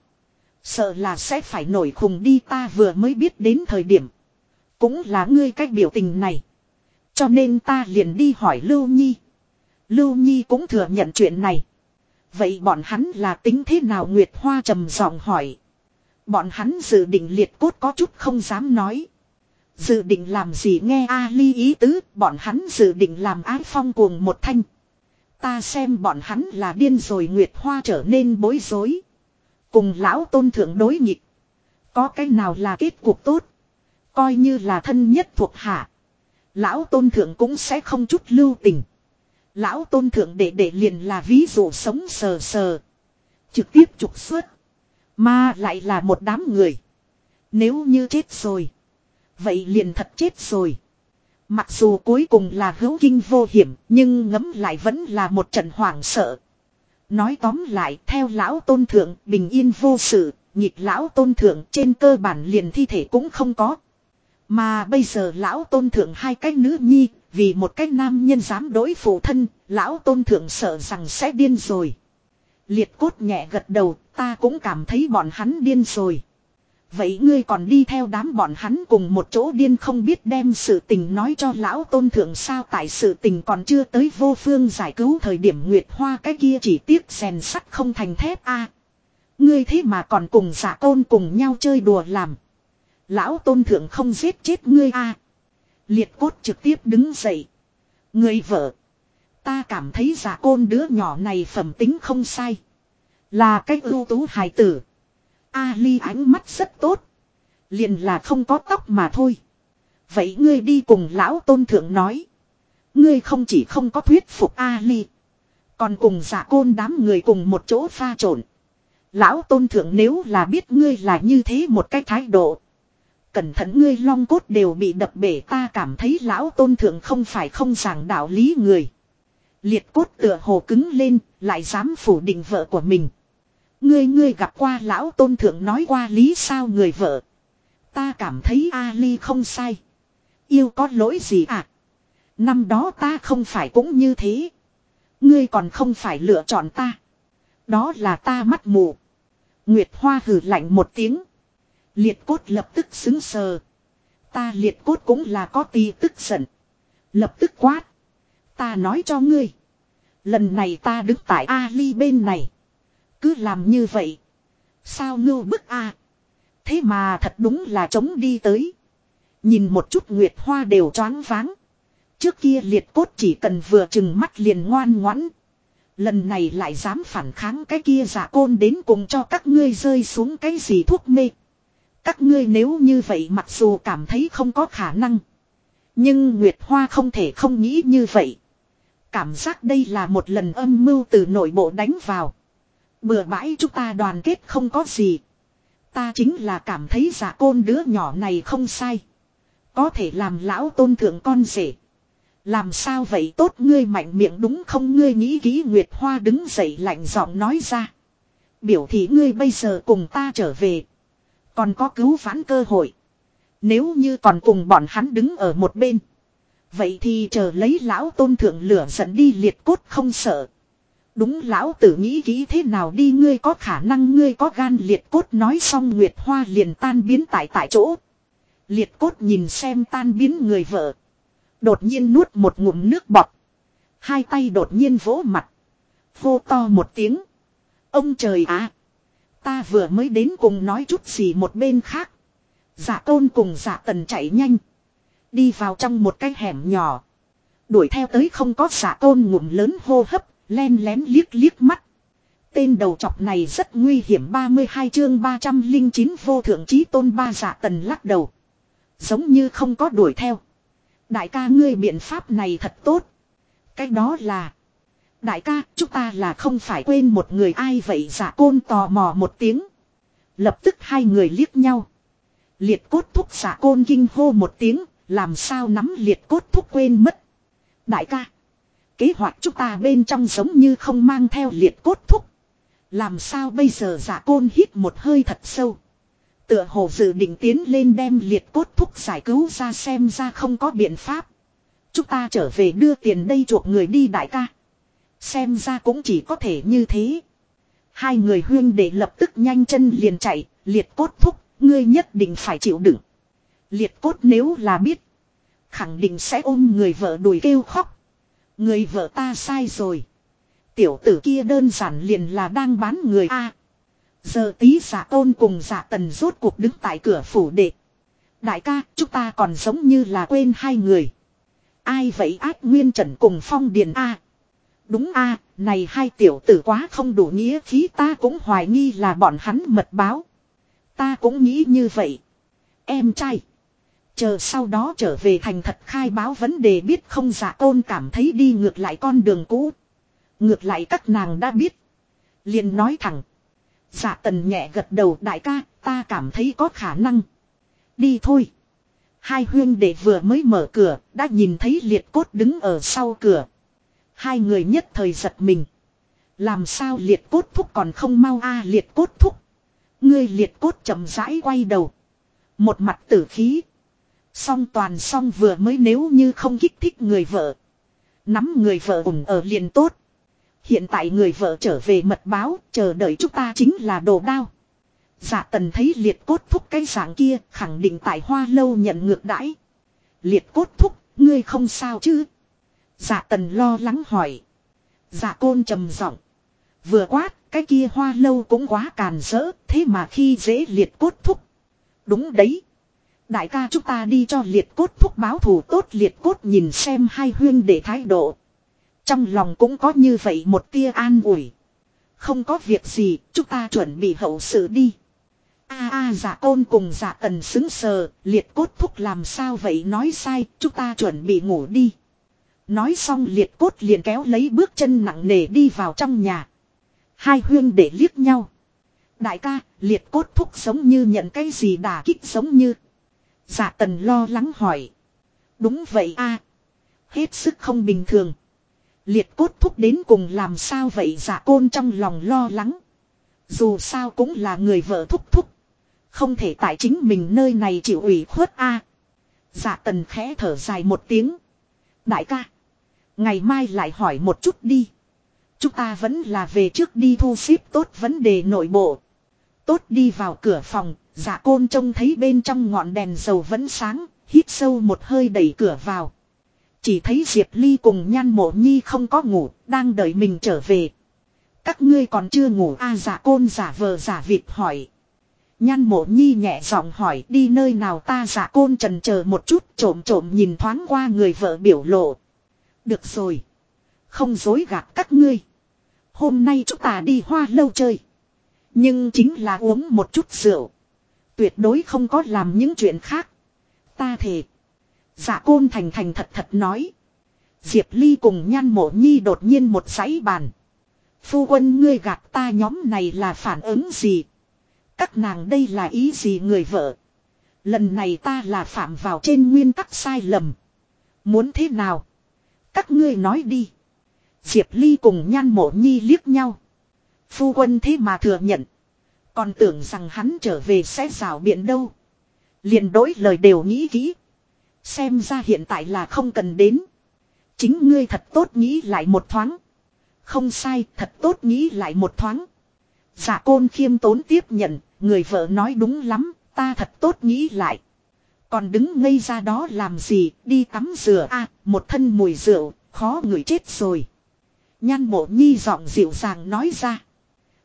Sợ là sẽ phải nổi khùng đi ta vừa mới biết đến thời điểm. Cũng là ngươi cách biểu tình này. Cho nên ta liền đi hỏi Lưu Nhi. Lưu Nhi cũng thừa nhận chuyện này. Vậy bọn hắn là tính thế nào Nguyệt Hoa trầm giọng hỏi. Bọn hắn dự định liệt cốt có chút không dám nói. Dự định làm gì nghe a ly ý tứ, bọn hắn dự định làm ái phong cuồng một thanh. Ta xem bọn hắn là điên rồi Nguyệt Hoa trở nên bối rối. Cùng lão tôn thượng đối nghịch. Có cái nào là kết cục tốt. Coi như là thân nhất thuộc hạ. Lão tôn thượng cũng sẽ không chút lưu tình. Lão tôn thượng đệ đệ liền là ví dụ sống sờ sờ. Trực tiếp trục xuất. Mà lại là một đám người. Nếu như chết rồi. Vậy liền thật chết rồi. Mặc dù cuối cùng là hữu kinh vô hiểm, nhưng ngấm lại vẫn là một trận hoảng sợ. Nói tóm lại, theo lão tôn thượng, bình yên vô sự, nhịp lão tôn thượng trên cơ bản liền thi thể cũng không có. Mà bây giờ lão tôn thượng hai cái nữ nhi, vì một cái nam nhân dám đối phụ thân, lão tôn thượng sợ rằng sẽ điên rồi. Liệt cốt nhẹ gật đầu, ta cũng cảm thấy bọn hắn điên rồi. Vậy ngươi còn đi theo đám bọn hắn cùng một chỗ điên không biết đem sự tình nói cho lão tôn thượng sao tại sự tình còn chưa tới vô phương giải cứu thời điểm nguyệt hoa cái kia chỉ tiếc rèn sắt không thành thép a Ngươi thế mà còn cùng giả tôn cùng nhau chơi đùa làm. Lão tôn thượng không giết chết ngươi a Liệt cốt trực tiếp đứng dậy. Người vợ. Ta cảm thấy giả côn đứa nhỏ này phẩm tính không sai. Là cách ưu tú hài tử. Ali ánh mắt rất tốt. Liền là không có tóc mà thôi. Vậy ngươi đi cùng lão tôn thượng nói. Ngươi không chỉ không có thuyết phục Ali. Còn cùng giả côn đám người cùng một chỗ pha trộn. Lão tôn thượng nếu là biết ngươi là như thế một cái thái độ. Cẩn thận ngươi long cốt đều bị đập bể ta cảm thấy lão tôn thượng không phải không giảng đạo lý người. Liệt cốt tựa hồ cứng lên, lại dám phủ định vợ của mình. Ngươi ngươi gặp qua lão tôn thượng nói qua lý sao người vợ. Ta cảm thấy Ali không sai. Yêu có lỗi gì à? Năm đó ta không phải cũng như thế. Ngươi còn không phải lựa chọn ta. Đó là ta mắt mù. Nguyệt Hoa hử lạnh một tiếng. Liệt cốt lập tức xứng sờ. Ta liệt cốt cũng là có ti tức giận. Lập tức quát. Ta nói cho ngươi. Lần này ta đứng tại Ali bên này. Cứ làm như vậy. Sao ngưu bức a Thế mà thật đúng là chống đi tới. Nhìn một chút Nguyệt Hoa đều choáng váng. Trước kia liệt cốt chỉ cần vừa chừng mắt liền ngoan ngoãn. Lần này lại dám phản kháng cái kia giả côn đến cùng cho các ngươi rơi xuống cái gì thuốc mê. Các ngươi nếu như vậy mặc dù cảm thấy không có khả năng. Nhưng Nguyệt Hoa không thể không nghĩ như vậy. Cảm giác đây là một lần âm mưu từ nội bộ đánh vào. Bừa bãi chúng ta đoàn kết không có gì. Ta chính là cảm thấy giả côn đứa nhỏ này không sai. Có thể làm lão tôn thượng con rể. Làm sao vậy tốt ngươi mạnh miệng đúng không ngươi nghĩ ký Nguyệt Hoa đứng dậy lạnh giọng nói ra. Biểu thị ngươi bây giờ cùng ta trở về. Còn có cứu vãn cơ hội. Nếu như còn cùng bọn hắn đứng ở một bên. Vậy thì chờ lấy lão tôn thượng lửa giận đi liệt cốt không sợ. Đúng lão tử nghĩ kỹ thế nào đi, ngươi có khả năng, ngươi có gan liệt cốt nói xong Nguyệt Hoa liền tan biến tại tại chỗ. Liệt cốt nhìn xem tan biến người vợ. Đột nhiên nuốt một ngụm nước bọt. Hai tay đột nhiên vỗ mặt. Vô to một tiếng. Ông trời ạ. Ta vừa mới đến cùng nói chút gì một bên khác. Giả tôn cùng giả tần chạy nhanh. Đi vào trong một cái hẻm nhỏ. Đuổi theo tới không có giả tôn ngụm lớn hô hấp, len lén liếc liếc mắt. Tên đầu chọc này rất nguy hiểm 32 chương 309 vô thượng trí tôn ba giả tần lắc đầu. Giống như không có đuổi theo. Đại ca ngươi biện pháp này thật tốt. Cái đó là. Đại ca, chúng ta là không phải quên một người ai vậy giả côn tò mò một tiếng. Lập tức hai người liếc nhau. Liệt cốt thúc giả côn kinh hô một tiếng, làm sao nắm liệt cốt thúc quên mất. Đại ca, kế hoạch chúng ta bên trong giống như không mang theo liệt cốt thúc. Làm sao bây giờ giả côn hít một hơi thật sâu. Tựa hồ dự định tiến lên đem liệt cốt thúc giải cứu ra xem ra không có biện pháp. Chúng ta trở về đưa tiền đây chuộc người đi đại ca. Xem ra cũng chỉ có thể như thế. Hai người huyên để lập tức nhanh chân liền chạy, liệt cốt thúc, ngươi nhất định phải chịu đựng. Liệt cốt nếu là biết, khẳng định sẽ ôm người vợ đùi kêu khóc. Người vợ ta sai rồi. Tiểu tử kia đơn giản liền là đang bán người a. giờ tí giả tôn cùng giả tần rốt cuộc đứng tại cửa phủ đệ. Đại ca, chúng ta còn giống như là quên hai người. Ai vậy ác nguyên trần cùng phong điền a? Đúng a, này hai tiểu tử quá không đủ nghĩa khí ta cũng hoài nghi là bọn hắn mật báo. Ta cũng nghĩ như vậy. Em trai. Chờ sau đó trở về thành thật khai báo vấn đề biết không giả tôn cảm thấy đi ngược lại con đường cũ. Ngược lại các nàng đã biết. liền nói thẳng. Giả tần nhẹ gật đầu đại ca, ta cảm thấy có khả năng. Đi thôi. Hai huyên đệ vừa mới mở cửa, đã nhìn thấy liệt cốt đứng ở sau cửa. Hai người nhất thời giật mình. Làm sao liệt cốt thúc còn không mau a à, liệt cốt thúc. Ngươi liệt cốt chậm rãi quay đầu. Một mặt tử khí. Song toàn song vừa mới nếu như không kích thích người vợ. Nắm người vợ ủng ở liền tốt. Hiện tại người vợ trở về mật báo, chờ đợi chúng ta chính là đồ đao. Dạ tần thấy liệt cốt thúc cái dạng kia, khẳng định tại hoa lâu nhận ngược đãi. Liệt cốt thúc, ngươi không sao chứ? Dạ tần lo lắng hỏi. Dạ côn trầm giọng. Vừa quát, cái kia hoa lâu cũng quá càn rỡ, thế mà khi dễ liệt cốt thúc. Đúng đấy. Đại ca chúng ta đi cho liệt cốt thúc báo thù tốt liệt cốt nhìn xem hai huyên để thái độ. Trong lòng cũng có như vậy một tia an ủi. Không có việc gì, chúng ta chuẩn bị hậu sự đi. A à, a giả côn cùng giả tần xứng sờ, liệt cốt thúc làm sao vậy nói sai, chúng ta chuẩn bị ngủ đi. Nói xong liệt cốt liền kéo lấy bước chân nặng nề đi vào trong nhà. Hai huyên để liếc nhau. Đại ca, liệt cốt thúc giống như nhận cái gì đả kích giống như. Giả tần lo lắng hỏi. Đúng vậy a Hết sức không bình thường. Liệt cốt thúc đến cùng làm sao vậy giả côn trong lòng lo lắng. Dù sao cũng là người vợ thúc thúc. Không thể tại chính mình nơi này chịu ủy khuất a. À. Dạ tần khẽ thở dài một tiếng. Đại ca. Ngày mai lại hỏi một chút đi. Chúng ta vẫn là về trước đi thu xếp tốt vấn đề nội bộ. Tốt đi vào cửa phòng, dạ côn trông thấy bên trong ngọn đèn dầu vẫn sáng, hít sâu một hơi đẩy cửa vào. Chỉ thấy Diệp Ly cùng nhan mộ nhi không có ngủ, đang đợi mình trở về. Các ngươi còn chưa ngủ a à, giả côn giả vờ giả vịt hỏi. Nhan mộ nhi nhẹ giọng hỏi đi nơi nào ta giả côn trần chờ một chút trộm trộm nhìn thoáng qua người vợ biểu lộ. Được rồi. Không dối gạt các ngươi. Hôm nay chúng ta đi hoa lâu chơi. Nhưng chính là uống một chút rượu. Tuyệt đối không có làm những chuyện khác. Ta thề. Dạ côn thành thành thật thật nói. Diệp Ly cùng nhan mộ nhi đột nhiên một giấy bàn. Phu quân ngươi gạt ta nhóm này là phản ứng gì? Các nàng đây là ý gì người vợ? Lần này ta là phạm vào trên nguyên tắc sai lầm. Muốn thế nào? Các ngươi nói đi. Diệp Ly cùng nhan mộ nhi liếc nhau. Phu quân thế mà thừa nhận. Còn tưởng rằng hắn trở về sẽ rào biện đâu. liền đối lời đều nghĩ kỹ. Xem ra hiện tại là không cần đến. Chính ngươi thật tốt nghĩ lại một thoáng. Không sai, thật tốt nghĩ lại một thoáng. Giả côn khiêm tốn tiếp nhận, người vợ nói đúng lắm, ta thật tốt nghĩ lại. Còn đứng ngây ra đó làm gì, đi tắm rửa a một thân mùi rượu, khó người chết rồi. Nhan mộ nhi giọng dịu dàng nói ra.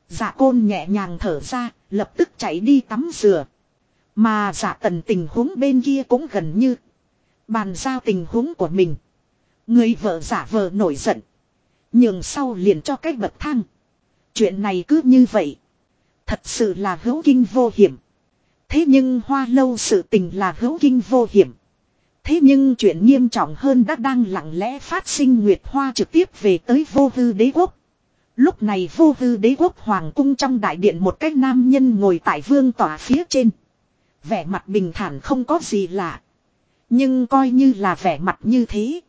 Dạ côn nhẹ nhàng thở ra, lập tức chạy đi tắm rửa. Mà dạ tần tình huống bên kia cũng gần như. Bàn giao tình huống của mình. Người vợ giả vờ nổi giận. Nhường sau liền cho cách bậc thang. Chuyện này cứ như vậy. Thật sự là hữu kinh vô hiểm. Thế nhưng hoa lâu sự tình là hữu kinh vô hiểm. Thế nhưng chuyện nghiêm trọng hơn đã đang lặng lẽ phát sinh Nguyệt Hoa trực tiếp về tới vô hư đế quốc. Lúc này vô hư đế quốc hoàng cung trong đại điện một cái nam nhân ngồi tại vương tỏa phía trên. Vẻ mặt bình thản không có gì lạ. Nhưng coi như là vẻ mặt như thế.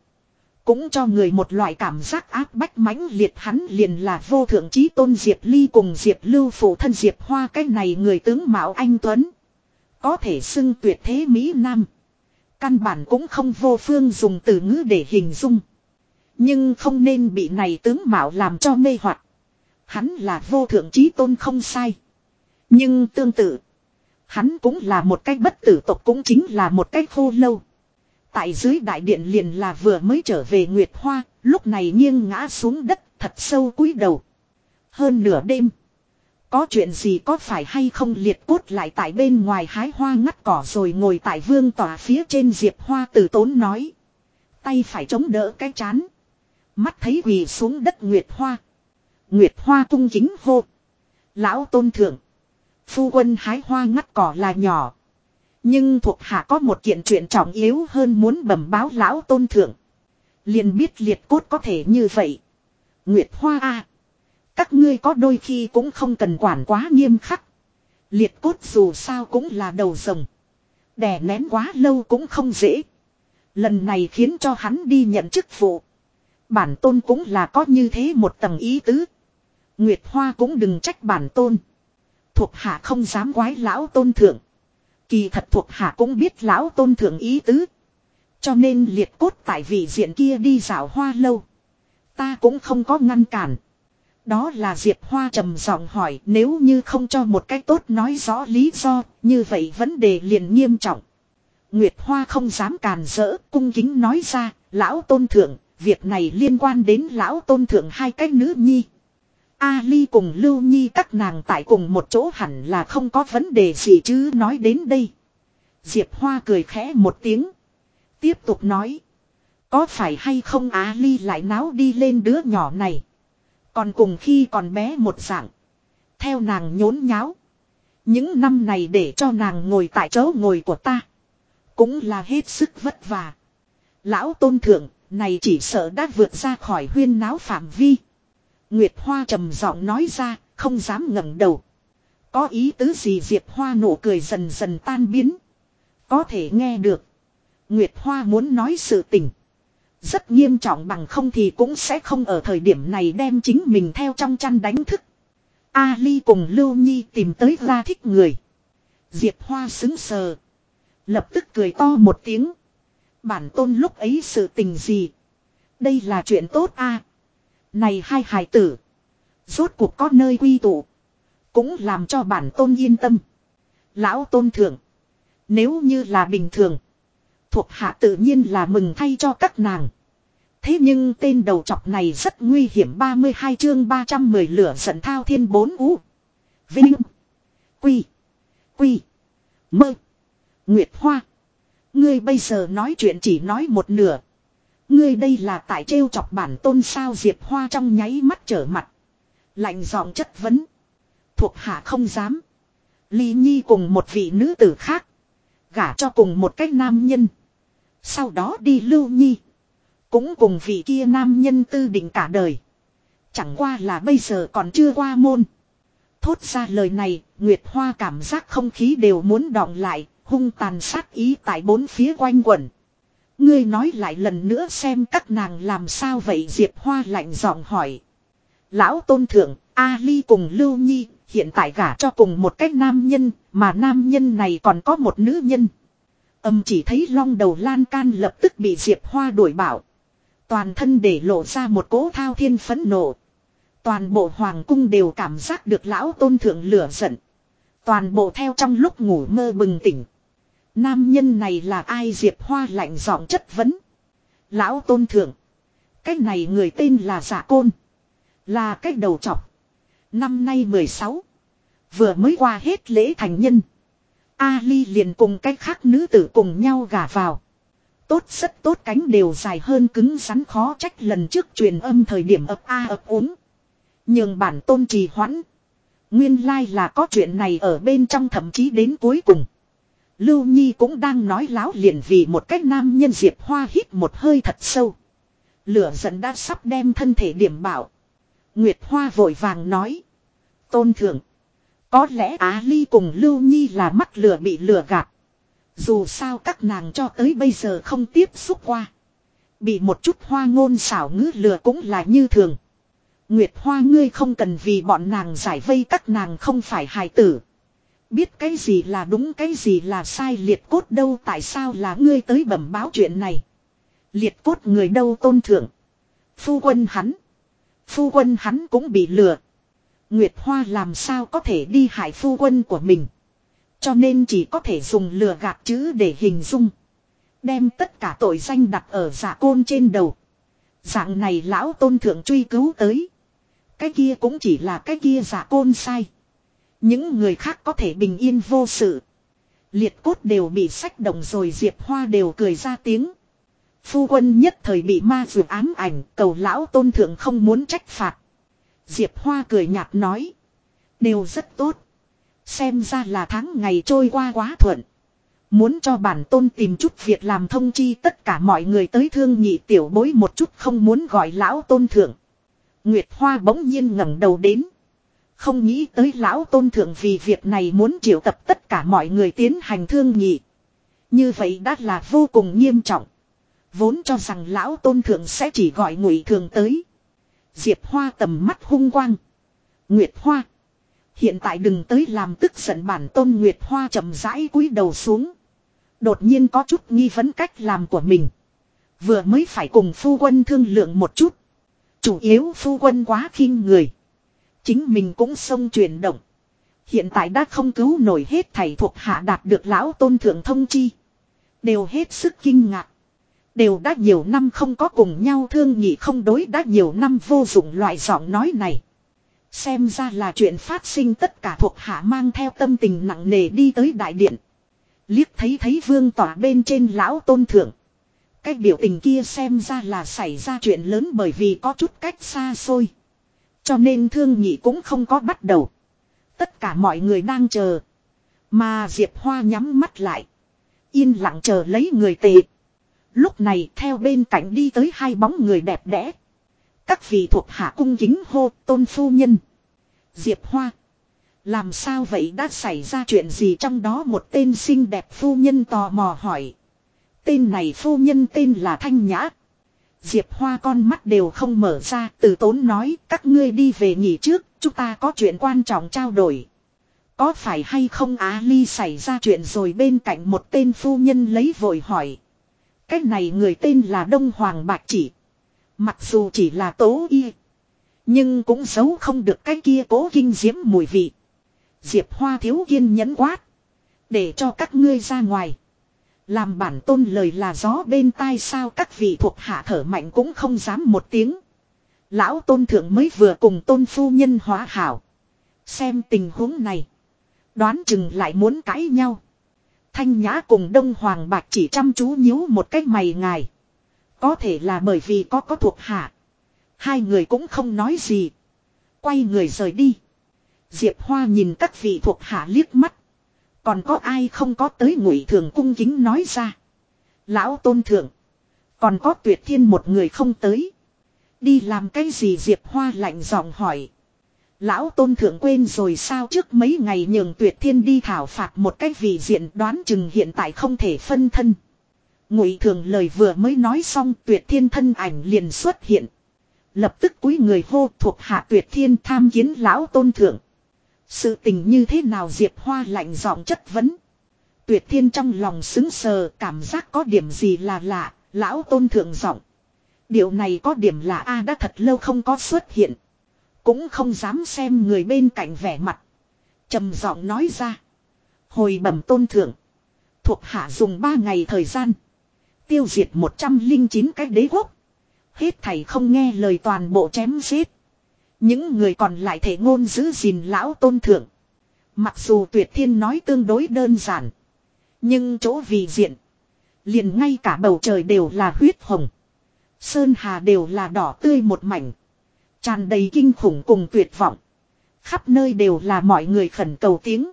Cũng cho người một loại cảm giác áp bách mãnh liệt hắn liền là vô thượng trí tôn Diệp Ly cùng Diệp Lưu phụ thân Diệp Hoa cái này người tướng Mạo Anh Tuấn. Có thể xưng tuyệt thế Mỹ Nam. Căn bản cũng không vô phương dùng từ ngữ để hình dung. Nhưng không nên bị này tướng Mạo làm cho mê hoặc. Hắn là vô thượng trí tôn không sai. Nhưng tương tự. Hắn cũng là một cách bất tử tộc cũng chính là một cách khô lâu. Tại dưới đại điện liền là vừa mới trở về Nguyệt Hoa, lúc này nghiêng ngã xuống đất thật sâu cúi đầu. Hơn nửa đêm. Có chuyện gì có phải hay không liệt cốt lại tại bên ngoài hái hoa ngắt cỏ rồi ngồi tại vương tòa phía trên diệp hoa từ tốn nói. Tay phải chống đỡ cái chán. Mắt thấy quỳ xuống đất Nguyệt Hoa. Nguyệt Hoa cung kính hô. Lão tôn thượng. Phu quân hái hoa ngắt cỏ là nhỏ. Nhưng thuộc hạ có một kiện chuyện trọng yếu hơn muốn bẩm báo lão tôn thượng. Liền biết liệt cốt có thể như vậy. Nguyệt Hoa A. Các ngươi có đôi khi cũng không cần quản quá nghiêm khắc. Liệt cốt dù sao cũng là đầu rồng. Đè nén quá lâu cũng không dễ. Lần này khiến cho hắn đi nhận chức vụ. Bản tôn cũng là có như thế một tầng ý tứ. Nguyệt Hoa cũng đừng trách bản tôn. Thuộc hạ không dám quái lão tôn thượng. Kỳ thật thuộc hạ cũng biết lão tôn thượng ý tứ. Cho nên liệt cốt tại vị diện kia đi dạo hoa lâu. Ta cũng không có ngăn cản. Đó là Diệp Hoa trầm giọng hỏi nếu như không cho một cách tốt nói rõ lý do, như vậy vấn đề liền nghiêm trọng. Nguyệt Hoa không dám càn rỡ, cung kính nói ra, lão tôn thượng, việc này liên quan đến lão tôn thượng hai cái nữ nhi. Ali cùng Lưu Nhi các nàng tại cùng một chỗ hẳn là không có vấn đề gì chứ nói đến đây. Diệp Hoa cười khẽ một tiếng. Tiếp tục nói. Có phải hay không Ali lại náo đi lên đứa nhỏ này. Còn cùng khi còn bé một dạng. Theo nàng nhốn nháo. Những năm này để cho nàng ngồi tại chỗ ngồi của ta. Cũng là hết sức vất vả. Lão tôn thượng, này chỉ sợ đã vượt ra khỏi huyên náo phạm vi. Nguyệt Hoa trầm giọng nói ra, không dám ngẩng đầu. Có ý tứ gì Diệp Hoa nụ cười dần dần tan biến. Có thể nghe được. Nguyệt Hoa muốn nói sự tình. Rất nghiêm trọng bằng không thì cũng sẽ không ở thời điểm này đem chính mình theo trong chăn đánh thức. Ali cùng Lưu Nhi tìm tới ra thích người. Diệp Hoa xứng sờ. Lập tức cười to một tiếng. Bản tôn lúc ấy sự tình gì. Đây là chuyện tốt a này hai hài tử. Rốt cuộc có nơi quy tụ. Cũng làm cho bản tôn yên tâm. Lão tôn thượng. Nếu như là bình thường. Thuộc hạ tự nhiên là mừng thay cho các nàng. Thế nhưng tên đầu chọc này rất nguy hiểm 32 chương 310 lửa giận thao thiên bốn ú. Vinh. Quy. Quy. Mơ. Nguyệt Hoa. Ngươi bây giờ nói chuyện chỉ nói một nửa. Ngươi đây là tại trêu chọc bản tôn sao Diệp Hoa trong nháy mắt trở mặt. Lạnh giọng chất vấn. Thuộc hạ không dám. Ly Nhi cùng một vị nữ tử khác. Gả cho cùng một cách nam nhân. Sau đó đi Lưu Nhi. Cũng cùng vị kia nam nhân tư định cả đời. Chẳng qua là bây giờ còn chưa qua môn. Thốt ra lời này, Nguyệt Hoa cảm giác không khí đều muốn đọng lại, hung tàn sát ý tại bốn phía quanh quẩn. Ngươi nói lại lần nữa xem các nàng làm sao vậy Diệp Hoa lạnh giọng hỏi. Lão tôn thượng, a ly cùng Lưu Nhi, hiện tại gả cho cùng một cách nam nhân, mà nam nhân này còn có một nữ nhân. Âm chỉ thấy long đầu lan can lập tức bị Diệp Hoa đuổi bảo. Toàn thân để lộ ra một cỗ thao thiên phấn nộ. Toàn bộ hoàng cung đều cảm giác được lão tôn thượng lửa giận. Toàn bộ theo trong lúc ngủ mơ bừng tỉnh. Nam nhân này là ai Diệp Hoa lạnh giọng chất vấn. Lão tôn thượng. Cái này người tên là giả côn. Là cái đầu trọc. Năm nay 16. Vừa mới qua hết lễ thành nhân. Ali liền cùng cách khác nữ tử cùng nhau gả vào. Tốt rất tốt cánh đều dài hơn cứng rắn khó trách lần trước truyền âm thời điểm ập a ập uống. Nhưng bản tôn trì hoãn. Nguyên lai là có chuyện này ở bên trong thậm chí đến cuối cùng. Lưu Nhi cũng đang nói láo liền vì một cách nam nhân Diệp Hoa hít một hơi thật sâu. Lửa giận đã sắp đem thân thể điểm bảo. Nguyệt Hoa vội vàng nói. Tôn thượng. Có lẽ Á Ly cùng Lưu Nhi là mắt lửa bị lừa gạt. Dù sao các nàng cho tới bây giờ không tiếp xúc qua. Bị một chút hoa ngôn xảo ngữ lừa cũng là như thường. Nguyệt Hoa ngươi không cần vì bọn nàng giải vây các nàng không phải hài tử. Biết cái gì là đúng cái gì là sai liệt cốt đâu tại sao là ngươi tới bẩm báo chuyện này. Liệt cốt người đâu tôn thượng. Phu quân hắn. Phu quân hắn cũng bị lừa. Nguyệt Hoa làm sao có thể đi hại phu quân của mình. Cho nên chỉ có thể dùng lừa gạt chữ để hình dung. Đem tất cả tội danh đặt ở giả côn trên đầu. Dạng này lão tôn thượng truy cứu tới. Cái kia cũng chỉ là cái kia giả côn sai. Những người khác có thể bình yên vô sự. Liệt cốt đều bị sách động rồi Diệp Hoa đều cười ra tiếng. Phu quân nhất thời bị ma dược ám ảnh, cầu lão tôn thượng không muốn trách phạt. Diệp Hoa cười nhạt nói. Đều rất tốt. Xem ra là tháng ngày trôi qua quá thuận. Muốn cho bản tôn tìm chút việc làm thông chi tất cả mọi người tới thương nhị tiểu bối một chút không muốn gọi lão tôn thượng. Nguyệt Hoa bỗng nhiên ngẩng đầu đến. Không nghĩ tới lão tôn thượng vì việc này muốn triệu tập tất cả mọi người tiến hành thương nhị. Như vậy đã là vô cùng nghiêm trọng. Vốn cho rằng lão tôn thượng sẽ chỉ gọi ngụy thường tới. Diệp Hoa tầm mắt hung quang. Nguyệt Hoa. Hiện tại đừng tới làm tức giận bản tôn Nguyệt Hoa chậm rãi cúi đầu xuống. Đột nhiên có chút nghi vấn cách làm của mình. Vừa mới phải cùng phu quân thương lượng một chút. Chủ yếu phu quân quá khinh người. Chính mình cũng xông chuyển động. Hiện tại đã không cứu nổi hết thầy thuộc hạ đạt được lão tôn thượng thông chi. Đều hết sức kinh ngạc. Đều đã nhiều năm không có cùng nhau thương nhị không đối đã nhiều năm vô dụng loại giọng nói này. Xem ra là chuyện phát sinh tất cả thuộc hạ mang theo tâm tình nặng nề đi tới đại điện. Liếc thấy thấy vương tỏa bên trên lão tôn thượng. cách biểu tình kia xem ra là xảy ra chuyện lớn bởi vì có chút cách xa xôi. Cho nên thương nhị cũng không có bắt đầu. Tất cả mọi người đang chờ. Mà Diệp Hoa nhắm mắt lại. Yên lặng chờ lấy người tệ. Lúc này theo bên cạnh đi tới hai bóng người đẹp đẽ. Các vị thuộc hạ cung kính hô tôn phu nhân. Diệp Hoa. Làm sao vậy đã xảy ra chuyện gì trong đó một tên xinh đẹp phu nhân tò mò hỏi. Tên này phu nhân tên là Thanh Nhã. Diệp Hoa con mắt đều không mở ra, từ tốn nói, các ngươi đi về nghỉ trước, chúng ta có chuyện quan trọng trao đổi. Có phải hay không Á Ly xảy ra chuyện rồi bên cạnh một tên phu nhân lấy vội hỏi. Cái này người tên là Đông Hoàng Bạc Chỉ. Mặc dù chỉ là tố y. Nhưng cũng giấu không được cái kia cố kinh diễm mùi vị. Diệp Hoa thiếu kiên nhẫn quát. Để cho các ngươi ra ngoài. Làm bản tôn lời là gió bên tai sao các vị thuộc hạ thở mạnh cũng không dám một tiếng. Lão tôn thượng mới vừa cùng tôn phu nhân hóa hảo. Xem tình huống này. Đoán chừng lại muốn cãi nhau. Thanh Nhã cùng Đông Hoàng Bạc chỉ chăm chú nhíu một cách mày ngài. Có thể là bởi vì có có thuộc hạ. Hai người cũng không nói gì. Quay người rời đi. Diệp Hoa nhìn các vị thuộc hạ liếc mắt. Còn có ai không có tới ngụy thường cung kính nói ra. Lão tôn thượng. Còn có tuyệt thiên một người không tới. Đi làm cái gì Diệp Hoa lạnh giọng hỏi. Lão tôn thượng quên rồi sao trước mấy ngày nhường tuyệt thiên đi thảo phạt một cách vị diện đoán chừng hiện tại không thể phân thân. Ngụy thường lời vừa mới nói xong tuyệt thiên thân ảnh liền xuất hiện. Lập tức cúi người hô thuộc hạ tuyệt thiên tham kiến lão tôn thượng. Sự tình như thế nào Diệp Hoa lạnh giọng chất vấn. Tuyệt thiên trong lòng xứng sờ cảm giác có điểm gì là lạ, lão tôn thượng giọng. Điều này có điểm lạ A đã thật lâu không có xuất hiện. Cũng không dám xem người bên cạnh vẻ mặt. trầm giọng nói ra. Hồi bẩm tôn thượng. Thuộc hạ dùng ba ngày thời gian. Tiêu diệt 109 cái đế quốc. Hết thầy không nghe lời toàn bộ chém giết. Những người còn lại thể ngôn giữ gìn lão tôn thượng. Mặc dù tuyệt thiên nói tương đối đơn giản. Nhưng chỗ vì diện. Liền ngay cả bầu trời đều là huyết hồng. Sơn hà đều là đỏ tươi một mảnh. Tràn đầy kinh khủng cùng tuyệt vọng. Khắp nơi đều là mọi người khẩn cầu tiếng.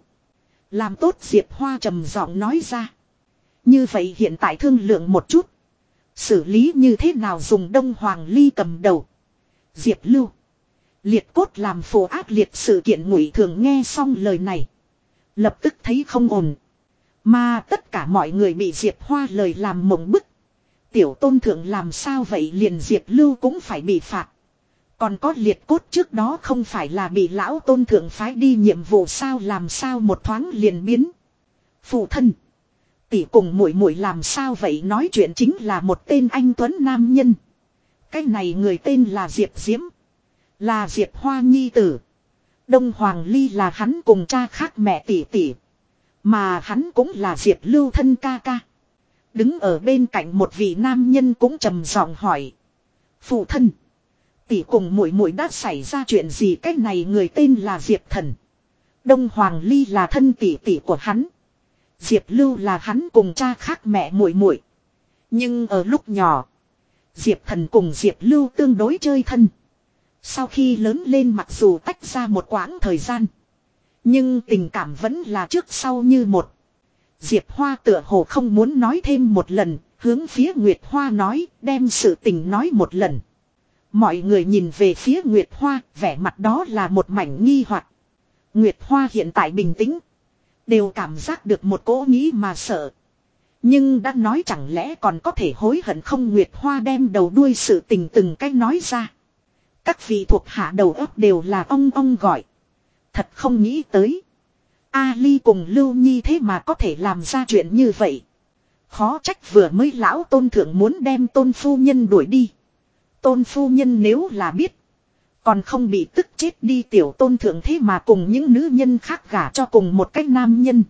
Làm tốt Diệp Hoa trầm giọng nói ra. Như vậy hiện tại thương lượng một chút. Xử lý như thế nào dùng Đông Hoàng Ly cầm đầu. Diệp Lưu. Liệt cốt làm phổ ác liệt sự kiện ngụy thường nghe xong lời này. Lập tức thấy không ổn. Mà tất cả mọi người bị Diệp Hoa lời làm mộng bức. Tiểu tôn thượng làm sao vậy liền Diệp Lưu cũng phải bị phạt. Còn có liệt cốt trước đó không phải là bị lão tôn thượng phái đi nhiệm vụ sao làm sao một thoáng liền biến. Phụ thân. Tỷ cùng muội muội làm sao vậy nói chuyện chính là một tên anh Tuấn Nam Nhân. Cái này người tên là Diệp Diễm. Là Diệp Hoa Nhi Tử. Đông Hoàng Ly là hắn cùng cha khác mẹ tỷ tỷ. Mà hắn cũng là Diệp Lưu thân ca ca. Đứng ở bên cạnh một vị nam nhân cũng trầm giọng hỏi. Phụ thân. Tỷ cùng muội muội đã xảy ra chuyện gì cách này người tên là Diệp Thần. Đông Hoàng Ly là thân tỷ tỷ của hắn. Diệp Lưu là hắn cùng cha khác mẹ muội muội. Nhưng ở lúc nhỏ, Diệp Thần cùng Diệp Lưu tương đối chơi thân. Sau khi lớn lên mặc dù tách ra một quãng thời gian, nhưng tình cảm vẫn là trước sau như một. Diệp Hoa tựa hồ không muốn nói thêm một lần, hướng phía Nguyệt Hoa nói, đem sự tình nói một lần. Mọi người nhìn về phía Nguyệt Hoa, vẻ mặt đó là một mảnh nghi hoặc. Nguyệt Hoa hiện tại bình tĩnh. Đều cảm giác được một cỗ nghĩ mà sợ. Nhưng đã nói chẳng lẽ còn có thể hối hận không Nguyệt Hoa đem đầu đuôi sự tình từng cách nói ra. Các vị thuộc hạ đầu óc đều là ông ông gọi. Thật không nghĩ tới. Ali cùng Lưu Nhi thế mà có thể làm ra chuyện như vậy. Khó trách vừa mới lão tôn thượng muốn đem tôn phu nhân đuổi đi. Tôn phu nhân nếu là biết. Còn không bị tức chết đi tiểu tôn thượng thế mà cùng những nữ nhân khác gả cho cùng một cách nam nhân.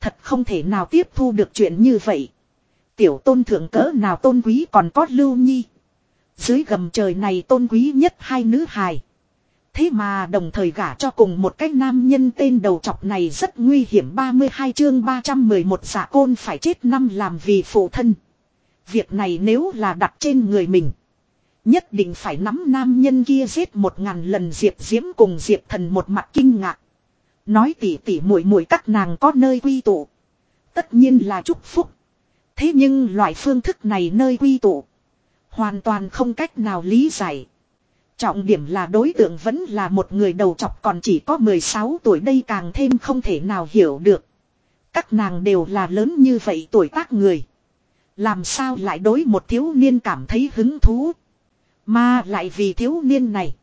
Thật không thể nào tiếp thu được chuyện như vậy. Tiểu tôn thượng cỡ nào tôn quý còn có lưu nhi. Dưới gầm trời này tôn quý nhất hai nữ hài. Thế mà đồng thời gả cho cùng một cái nam nhân tên đầu chọc này rất nguy hiểm 32 chương 311 giả côn phải chết năm làm vì phụ thân. Việc này nếu là đặt trên người mình. Nhất định phải nắm nam nhân kia giết một ngàn lần Diệp Diễm cùng Diệp Thần một mặt kinh ngạc. Nói tỉ tỉ muội muội các nàng có nơi quy tụ. Tất nhiên là chúc phúc. Thế nhưng loại phương thức này nơi quy tụ. Hoàn toàn không cách nào lý giải. Trọng điểm là đối tượng vẫn là một người đầu chọc còn chỉ có 16 tuổi đây càng thêm không thể nào hiểu được. Các nàng đều là lớn như vậy tuổi tác người. Làm sao lại đối một thiếu niên cảm thấy hứng thú. Mà lại vì thiếu niên này.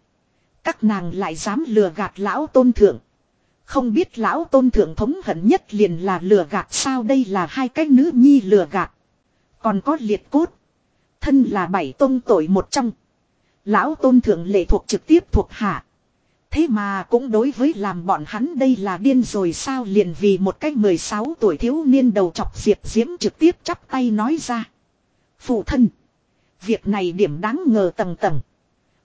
Các nàng lại dám lừa gạt lão tôn thượng. Không biết lão tôn thượng thống hận nhất liền là lừa gạt sao đây là hai cái nữ nhi lừa gạt. Còn có liệt cốt. Thân là bảy tôn tội một trong. Lão tôn thượng lệ thuộc trực tiếp thuộc hạ. Thế mà cũng đối với làm bọn hắn đây là điên rồi sao liền vì một cách 16 tuổi thiếu niên đầu chọc diệp diễm trực tiếp chắp tay nói ra. Phụ thân. Việc này điểm đáng ngờ tầng tầng.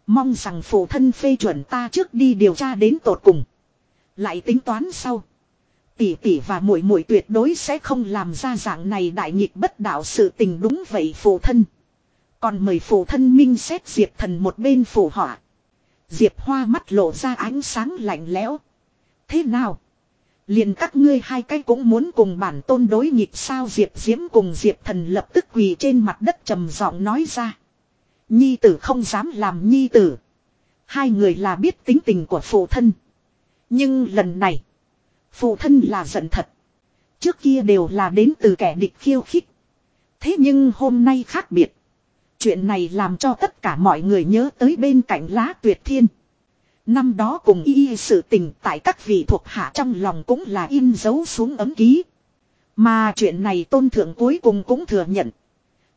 Mong rằng phụ thân phê chuẩn ta trước đi điều tra đến tột cùng. Lại tính toán sau. Tỷ tỷ và muội muội tuyệt đối sẽ không làm ra dạng này đại nghịch bất đạo sự tình đúng vậy phụ thân. Còn mời phụ thân minh xét Diệp thần một bên phụ họa. Diệp hoa mắt lộ ra ánh sáng lạnh lẽo. Thế nào? Liền các ngươi hai cái cũng muốn cùng bản tôn đối nghịch sao Diệp Diễm cùng Diệp thần lập tức quỳ trên mặt đất trầm giọng nói ra. Nhi tử không dám làm nhi tử. Hai người là biết tính tình của phụ thân. Nhưng lần này, phụ thân là giận thật. Trước kia đều là đến từ kẻ địch khiêu khích. Thế nhưng hôm nay khác biệt. Chuyện này làm cho tất cả mọi người nhớ tới bên cạnh lá tuyệt thiên. Năm đó cùng y sự tình tại các vị thuộc hạ trong lòng cũng là in dấu xuống ấm ký. Mà chuyện này tôn thượng cuối cùng cũng thừa nhận.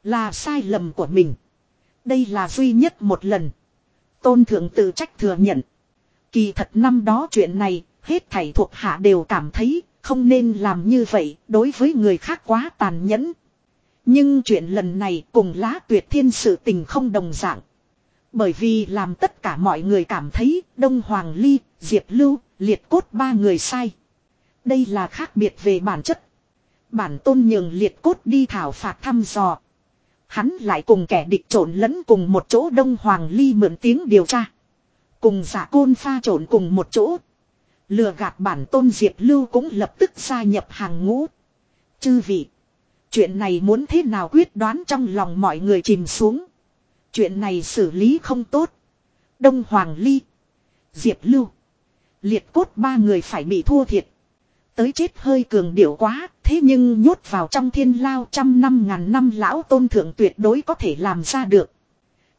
Là sai lầm của mình. Đây là duy nhất một lần. Tôn thượng tự trách thừa nhận. Kỳ thật năm đó chuyện này, hết thảy thuộc hạ đều cảm thấy không nên làm như vậy, đối với người khác quá tàn nhẫn. Nhưng chuyện lần này cùng lá tuyệt thiên sự tình không đồng dạng. Bởi vì làm tất cả mọi người cảm thấy Đông Hoàng Ly, Diệp Lưu, liệt cốt ba người sai. Đây là khác biệt về bản chất. Bản tôn nhường liệt cốt đi thảo phạt thăm dò. Hắn lại cùng kẻ địch trộn lẫn cùng một chỗ Đông Hoàng Ly mượn tiếng điều tra. Cùng giả côn pha trộn cùng một chỗ. Lừa gạt bản tôn Diệp Lưu cũng lập tức gia nhập hàng ngũ. Chư vị. Chuyện này muốn thế nào quyết đoán trong lòng mọi người chìm xuống. Chuyện này xử lý không tốt. Đông Hoàng Ly. Diệp Lưu. Liệt cốt ba người phải bị thua thiệt. Tới chết hơi cường điệu quá, thế nhưng nhốt vào trong thiên lao trăm năm ngàn năm lão tôn thượng tuyệt đối có thể làm ra được.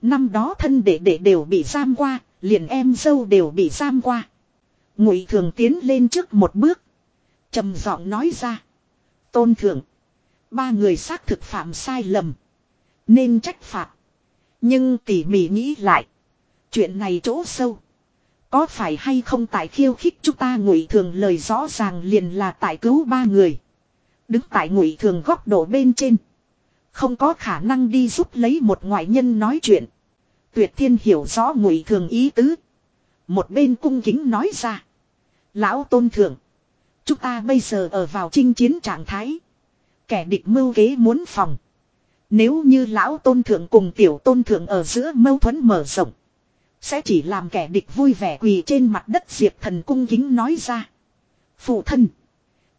Năm đó thân đệ đệ đều bị giam qua, liền em dâu đều bị giam qua. Ngụy thường tiến lên trước một bước. trầm giọng nói ra. Tôn thượng. Ba người xác thực phạm sai lầm. Nên trách phạt. Nhưng tỉ mỉ nghĩ lại. Chuyện này chỗ sâu. Có phải hay không tại khiêu khích chúng ta ngụy thường lời rõ ràng liền là tại cứu ba người. Đứng tại ngụy thường góc độ bên trên. Không có khả năng đi giúp lấy một ngoại nhân nói chuyện. Tuyệt thiên hiểu rõ ngụy thường ý tứ. Một bên cung kính nói ra. Lão tôn thượng. Chúng ta bây giờ ở vào chinh chiến trạng thái. Kẻ địch mưu kế muốn phòng. Nếu như lão tôn thượng cùng tiểu tôn thượng ở giữa mâu thuẫn mở rộng. Sẽ chỉ làm kẻ địch vui vẻ quỳ trên mặt đất diệp thần cung kính nói ra. Phụ thân.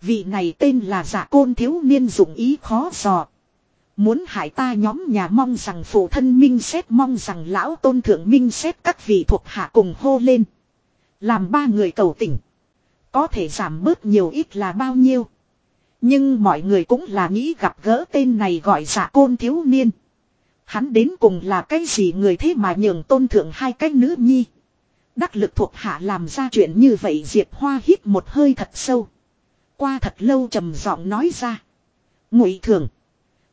Vị này tên là giả côn thiếu niên dụng ý khó dò. Muốn hại ta nhóm nhà mong rằng phụ thân minh xét mong rằng lão tôn thượng minh xét các vị thuộc hạ cùng hô lên. Làm ba người cầu tỉnh. Có thể giảm bớt nhiều ít là bao nhiêu. Nhưng mọi người cũng là nghĩ gặp gỡ tên này gọi giả côn thiếu niên. Hắn đến cùng là cái gì người thế mà nhường tôn thượng hai cái nữ nhi. Đắc lực thuộc hạ làm ra chuyện như vậy Diệp Hoa hít một hơi thật sâu. Qua thật lâu trầm giọng nói ra. Ngụy thường.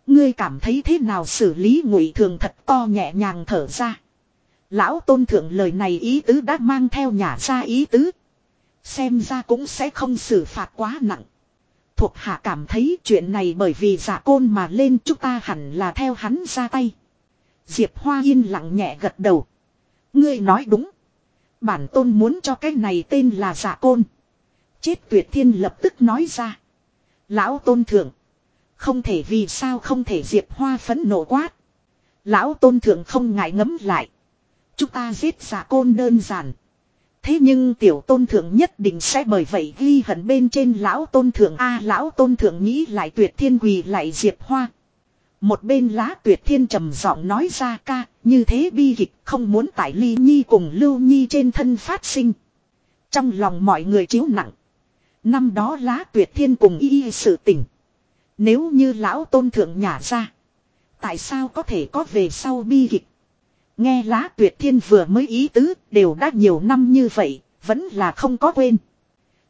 Ngươi cảm thấy thế nào xử lý ngụy thường thật to nhẹ nhàng thở ra. Lão tôn thượng lời này ý tứ đã mang theo nhà ra ý tứ. Xem ra cũng sẽ không xử phạt quá nặng. Thuộc hạ cảm thấy chuyện này bởi vì giả côn mà lên, chúng ta hẳn là theo hắn ra tay. Diệp Hoa yên lặng nhẹ gật đầu. Ngươi nói đúng. Bản tôn muốn cho cái này tên là giả côn. Chết tuyệt thiên lập tức nói ra. Lão tôn thượng. Không thể vì sao không thể Diệp Hoa phấn nộ quát. Lão tôn thượng không ngại ngấm lại. Chúng ta giết giả côn đơn giản. Thế nhưng tiểu tôn thượng nhất định sẽ bởi vậy ghi hận bên trên lão tôn thượng A lão tôn thượng nghĩ lại tuyệt thiên quỳ lại Diệp Hoa. Một bên lá tuyệt thiên trầm giọng nói ra ca, như thế bi kịch không muốn tại ly nhi cùng lưu nhi trên thân phát sinh. Trong lòng mọi người chiếu nặng. Năm đó lá tuyệt thiên cùng y sự tình. Nếu như lão tôn thượng nhả ra. Tại sao có thể có về sau bi kịch. Nghe lá tuyệt thiên vừa mới ý tứ, đều đã nhiều năm như vậy. Vẫn là không có quên.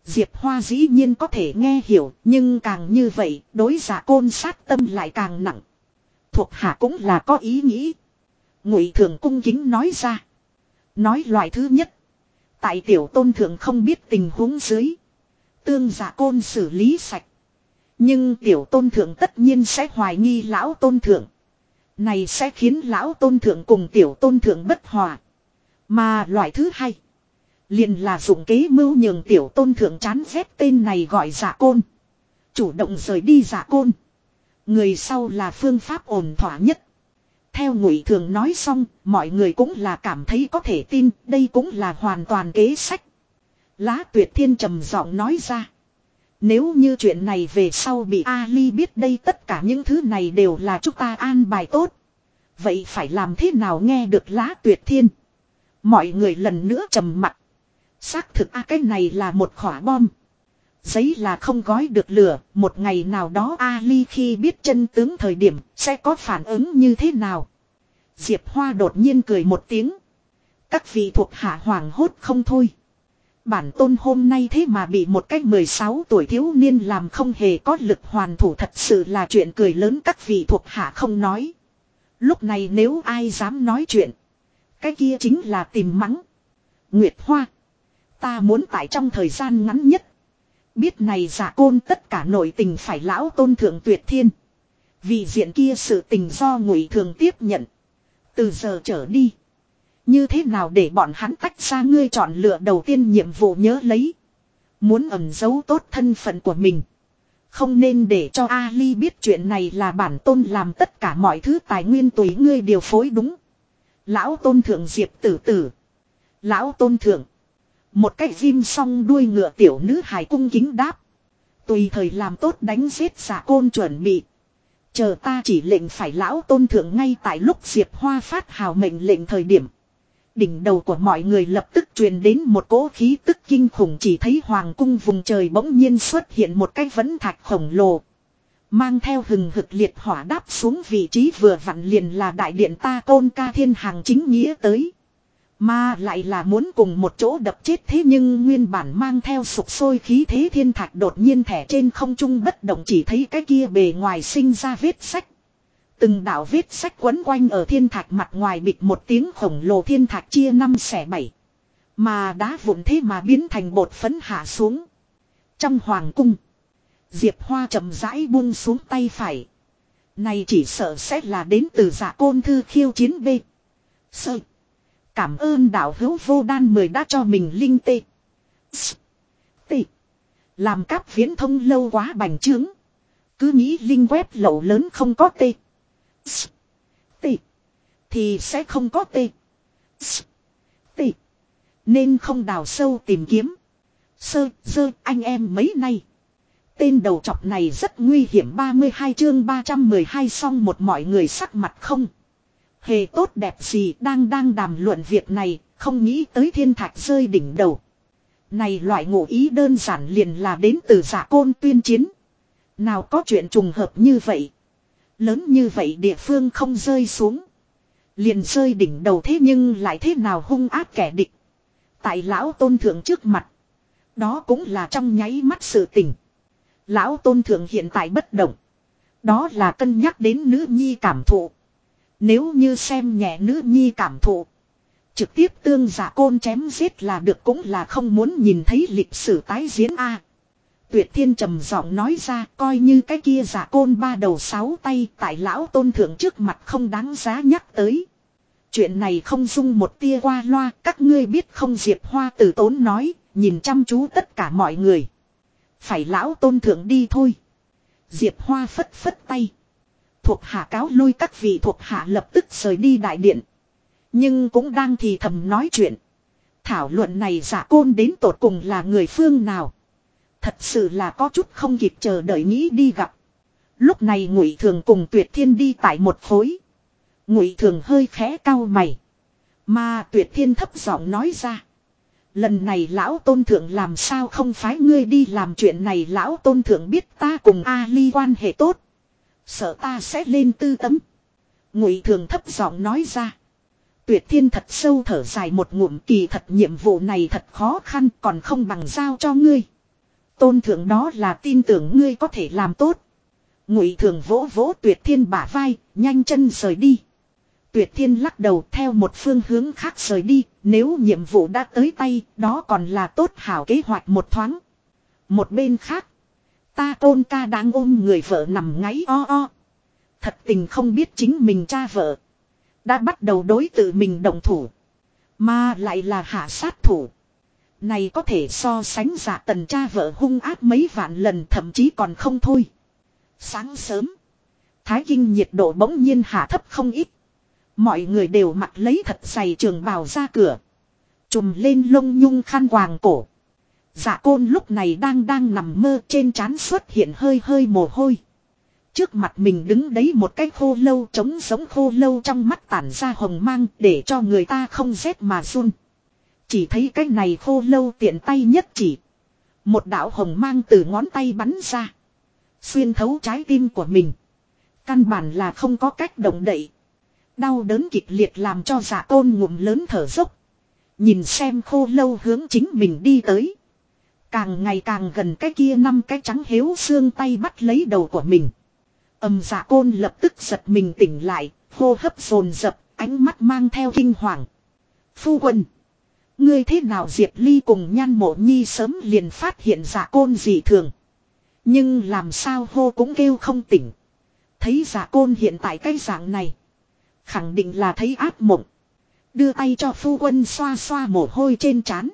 Diệp Hoa dĩ nhiên có thể nghe hiểu. Nhưng càng như vậy, đối giả côn sát tâm lại càng nặng. Thuộc hạ cũng là có ý nghĩ. Ngụy thường cung kính nói ra. Nói loại thứ nhất. Tại tiểu tôn thượng không biết tình huống dưới. Tương giả côn xử lý sạch. Nhưng tiểu tôn thượng tất nhiên sẽ hoài nghi lão tôn thượng. Này sẽ khiến lão tôn thượng cùng tiểu tôn thượng bất hòa. Mà loại thứ hai. liền là dụng kế mưu nhường tiểu tôn thượng chán ghét tên này gọi giả côn. Chủ động rời đi giả côn. Người sau là phương pháp ổn thỏa nhất. Theo ngụy thường nói xong, mọi người cũng là cảm thấy có thể tin, đây cũng là hoàn toàn kế sách. Lá tuyệt thiên trầm giọng nói ra. Nếu như chuyện này về sau bị Ali biết đây tất cả những thứ này đều là chúng ta an bài tốt. Vậy phải làm thế nào nghe được lá tuyệt thiên? Mọi người lần nữa trầm mặt. Xác thực a cái này là một khỏa bom. Giấy là không gói được lửa, một ngày nào đó Ali khi biết chân tướng thời điểm sẽ có phản ứng như thế nào. Diệp Hoa đột nhiên cười một tiếng. Các vị thuộc hạ hoàng hốt không thôi. Bản tôn hôm nay thế mà bị một cách 16 tuổi thiếu niên làm không hề có lực hoàn thủ thật sự là chuyện cười lớn các vị thuộc hạ không nói. Lúc này nếu ai dám nói chuyện. Cái kia chính là tìm mắng. Nguyệt Hoa. Ta muốn tại trong thời gian ngắn nhất. Biết này giả côn tất cả nội tình phải lão tôn thượng tuyệt thiên. Vì diện kia sự tình do ngụy thường tiếp nhận. Từ giờ trở đi. Như thế nào để bọn hắn tách ra ngươi chọn lựa đầu tiên nhiệm vụ nhớ lấy. Muốn ẩn giấu tốt thân phận của mình. Không nên để cho Ali biết chuyện này là bản tôn làm tất cả mọi thứ tài nguyên tùy ngươi điều phối đúng. Lão tôn thượng diệp tử tử. Lão tôn thượng. Một cái ghim song đuôi ngựa tiểu nữ hài cung kính đáp. Tùy thời làm tốt đánh giết giả côn chuẩn bị. Chờ ta chỉ lệnh phải lão tôn thượng ngay tại lúc Diệp Hoa phát hào mệnh lệnh thời điểm. Đỉnh đầu của mọi người lập tức truyền đến một cỗ khí tức kinh khủng chỉ thấy hoàng cung vùng trời bỗng nhiên xuất hiện một cái vấn thạch khổng lồ. Mang theo hừng hực liệt hỏa đáp xuống vị trí vừa vặn liền là đại điện ta côn ca thiên hàng chính nghĩa tới. Mà lại là muốn cùng một chỗ đập chết thế nhưng nguyên bản mang theo sục sôi khí thế thiên thạch đột nhiên thẻ trên không trung bất động chỉ thấy cái kia bề ngoài sinh ra vết sách. Từng đạo vết sách quấn quanh ở thiên thạch mặt ngoài bịt một tiếng khổng lồ thiên thạch chia năm xẻ bảy. Mà đá vụn thế mà biến thành bột phấn hạ xuống. Trong hoàng cung. Diệp Hoa chậm rãi buông xuống tay phải. Này chỉ sợ sẽ là đến từ giả côn thư khiêu chiến B. Sợ. Cảm ơn đạo hữu vô đan mười đã cho mình linh tê. Tê. Làm cáp viễn thông lâu quá bành trướng. Cứ nghĩ linh web lậu lớn không có tê. Tê. Thì sẽ không có T. S. T. Nên không đào sâu tìm kiếm. Sơ, sơ, anh em mấy nay. Tên đầu chọc này rất nguy hiểm 32 chương 312 xong một mọi người sắc mặt không. Hề tốt đẹp gì đang đang đàm luận việc này, không nghĩ tới thiên thạch rơi đỉnh đầu. Này loại ngụ ý đơn giản liền là đến từ giả côn tuyên chiến. Nào có chuyện trùng hợp như vậy. Lớn như vậy địa phương không rơi xuống. Liền rơi đỉnh đầu thế nhưng lại thế nào hung ác kẻ địch. Tại lão tôn thượng trước mặt. Đó cũng là trong nháy mắt sự tình. Lão tôn thượng hiện tại bất động. Đó là cân nhắc đến nữ nhi cảm thụ. Nếu như xem nhẹ nữ nhi cảm thụ. Trực tiếp tương giả côn chém giết là được cũng là không muốn nhìn thấy lịch sử tái diễn A. Tuyệt thiên trầm giọng nói ra, coi như cái kia giả côn ba đầu sáu tay tại lão tôn thượng trước mặt không đáng giá nhắc tới. Chuyện này không dung một tia qua loa, các ngươi biết không diệp hoa tử tốn nói, nhìn chăm chú tất cả mọi người. Phải lão tôn thượng đi thôi. Diệp hoa phất phất tay thuộc hạ cáo lui, các vị thuộc hạ lập tức rời đi đại điện. Nhưng cũng đang thì thầm nói chuyện. Thảo luận này giả côn đến tột cùng là người phương nào. Thật sự là có chút không kịp chờ đợi nghĩ đi gặp. Lúc này ngụy thường cùng tuyệt thiên đi tại một khối. Ngụy thường hơi khẽ cau mày. Mà tuyệt thiên thấp giọng nói ra. Lần này lão tôn thượng làm sao không phái ngươi đi làm chuyện này lão tôn thượng biết ta cùng Ali quan hệ tốt. Sợ ta sẽ lên tư tấm. Ngụy thường thấp giọng nói ra. Tuyệt thiên thật sâu thở dài một ngụm, kỳ thật nhiệm vụ này thật khó khăn, còn không bằng giao cho ngươi. Tôn thượng đó là tin tưởng ngươi có thể làm tốt. Ngụy thường vỗ vỗ tuyệt thiên bả vai, nhanh chân rời đi. Tuyệt thiên lắc đầu theo một phương hướng khác rời đi, nếu nhiệm vụ đã tới tay, đó còn là tốt hảo kế hoạch một thoáng. Một bên khác, Ta tôn ca đang ôm người vợ nằm ngáy o o. Thật tình không biết chính mình cha vợ. Đã bắt đầu đối tự mình đồng thủ. Mà lại là hạ sát thủ. Này có thể so sánh giả tần cha vợ hung ác mấy vạn lần thậm chí còn không thôi. Sáng sớm. Thái kinh nhiệt độ bỗng nhiên hạ thấp không ít. Mọi người đều mặc lấy thật dày trường bào ra cửa. Chùm lên lông nhung khăn quàng cổ. Dạ côn lúc này đang đang nằm mơ trên trán xuất hiện hơi hơi mồ hôi. Trước mặt mình đứng đấy một cái khô lâu trống giống khô lâu trong mắt tản ra hồng mang để cho người ta không rét mà run. Chỉ thấy cái này khô lâu tiện tay nhất chỉ. Một đạo hồng mang từ ngón tay bắn ra. Xuyên thấu trái tim của mình. Căn bản là không có cách động đậy. Đau đớn kịch liệt làm cho dạ tôn ngụm lớn thở dốc. Nhìn xem khô lâu hướng chính mình đi tới. Càng ngày càng gần cái kia năm cái trắng hếu xương tay bắt lấy đầu của mình. Âm dạ côn lập tức giật mình tỉnh lại, hô hấp dồn dập, ánh mắt mang theo kinh hoàng. Phu quân. Ngươi thế nào Diệp Ly cùng nhan mộ nhi sớm liền phát hiện giả côn dị thường. Nhưng làm sao hô cũng kêu không tỉnh. Thấy giả côn hiện tại cái dạng này. Khẳng định là thấy ác mộng. Đưa tay cho phu quân xoa xoa mồ hôi trên trán.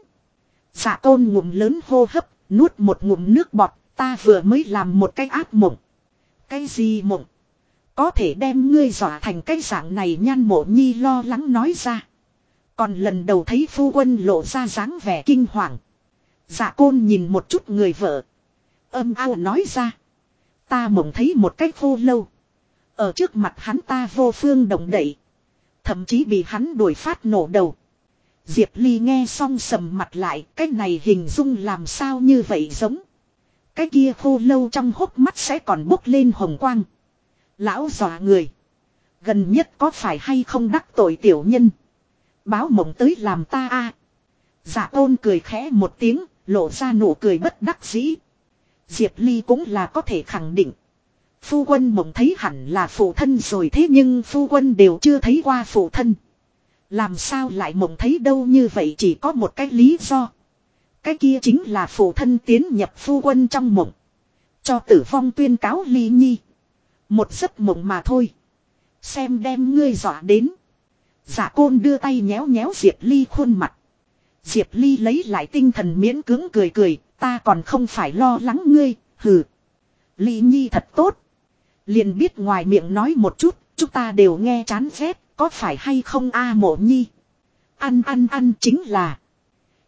giả côn ngụm lớn hô hấp, nuốt một ngụm nước bọt, ta vừa mới làm một cái ác mộng. Cái gì mộng? Có thể đem ngươi dọa thành cái dạng này nhan mộ nhi lo lắng nói ra. Còn lần đầu thấy phu quân lộ ra dáng vẻ kinh hoàng. Dạ côn nhìn một chút người vợ. Âm ao nói ra. Ta mộng thấy một cách khô lâu. Ở trước mặt hắn ta vô phương động đậy. Thậm chí bị hắn đuổi phát nổ đầu. Diệp Ly nghe xong sầm mặt lại. Cái này hình dung làm sao như vậy giống. Cái kia khô lâu trong hốc mắt sẽ còn bốc lên hồng quang. Lão dọa người. Gần nhất có phải hay không đắc tội tiểu nhân. Báo mộng tới làm ta a à. Dạ ôn cười khẽ một tiếng, lộ ra nụ cười bất đắc dĩ. Diệp Ly cũng là có thể khẳng định. Phu quân mộng thấy hẳn là phụ thân rồi thế nhưng phu quân đều chưa thấy qua phụ thân. Làm sao lại mộng thấy đâu như vậy chỉ có một cái lý do. Cái kia chính là phụ thân tiến nhập phu quân trong mộng. Cho tử vong tuyên cáo ly nhi. Một giấc mộng mà thôi. Xem đem ngươi dọa đến. Giả côn đưa tay nhéo nhéo Diệp Ly khuôn mặt. Diệp Ly lấy lại tinh thần miễn cứng cười cười, ta còn không phải lo lắng ngươi, hừ. Ly Nhi thật tốt. Liền biết ngoài miệng nói một chút, chúng ta đều nghe chán ghét, có phải hay không a mộ nhi. Ăn ăn ăn chính là.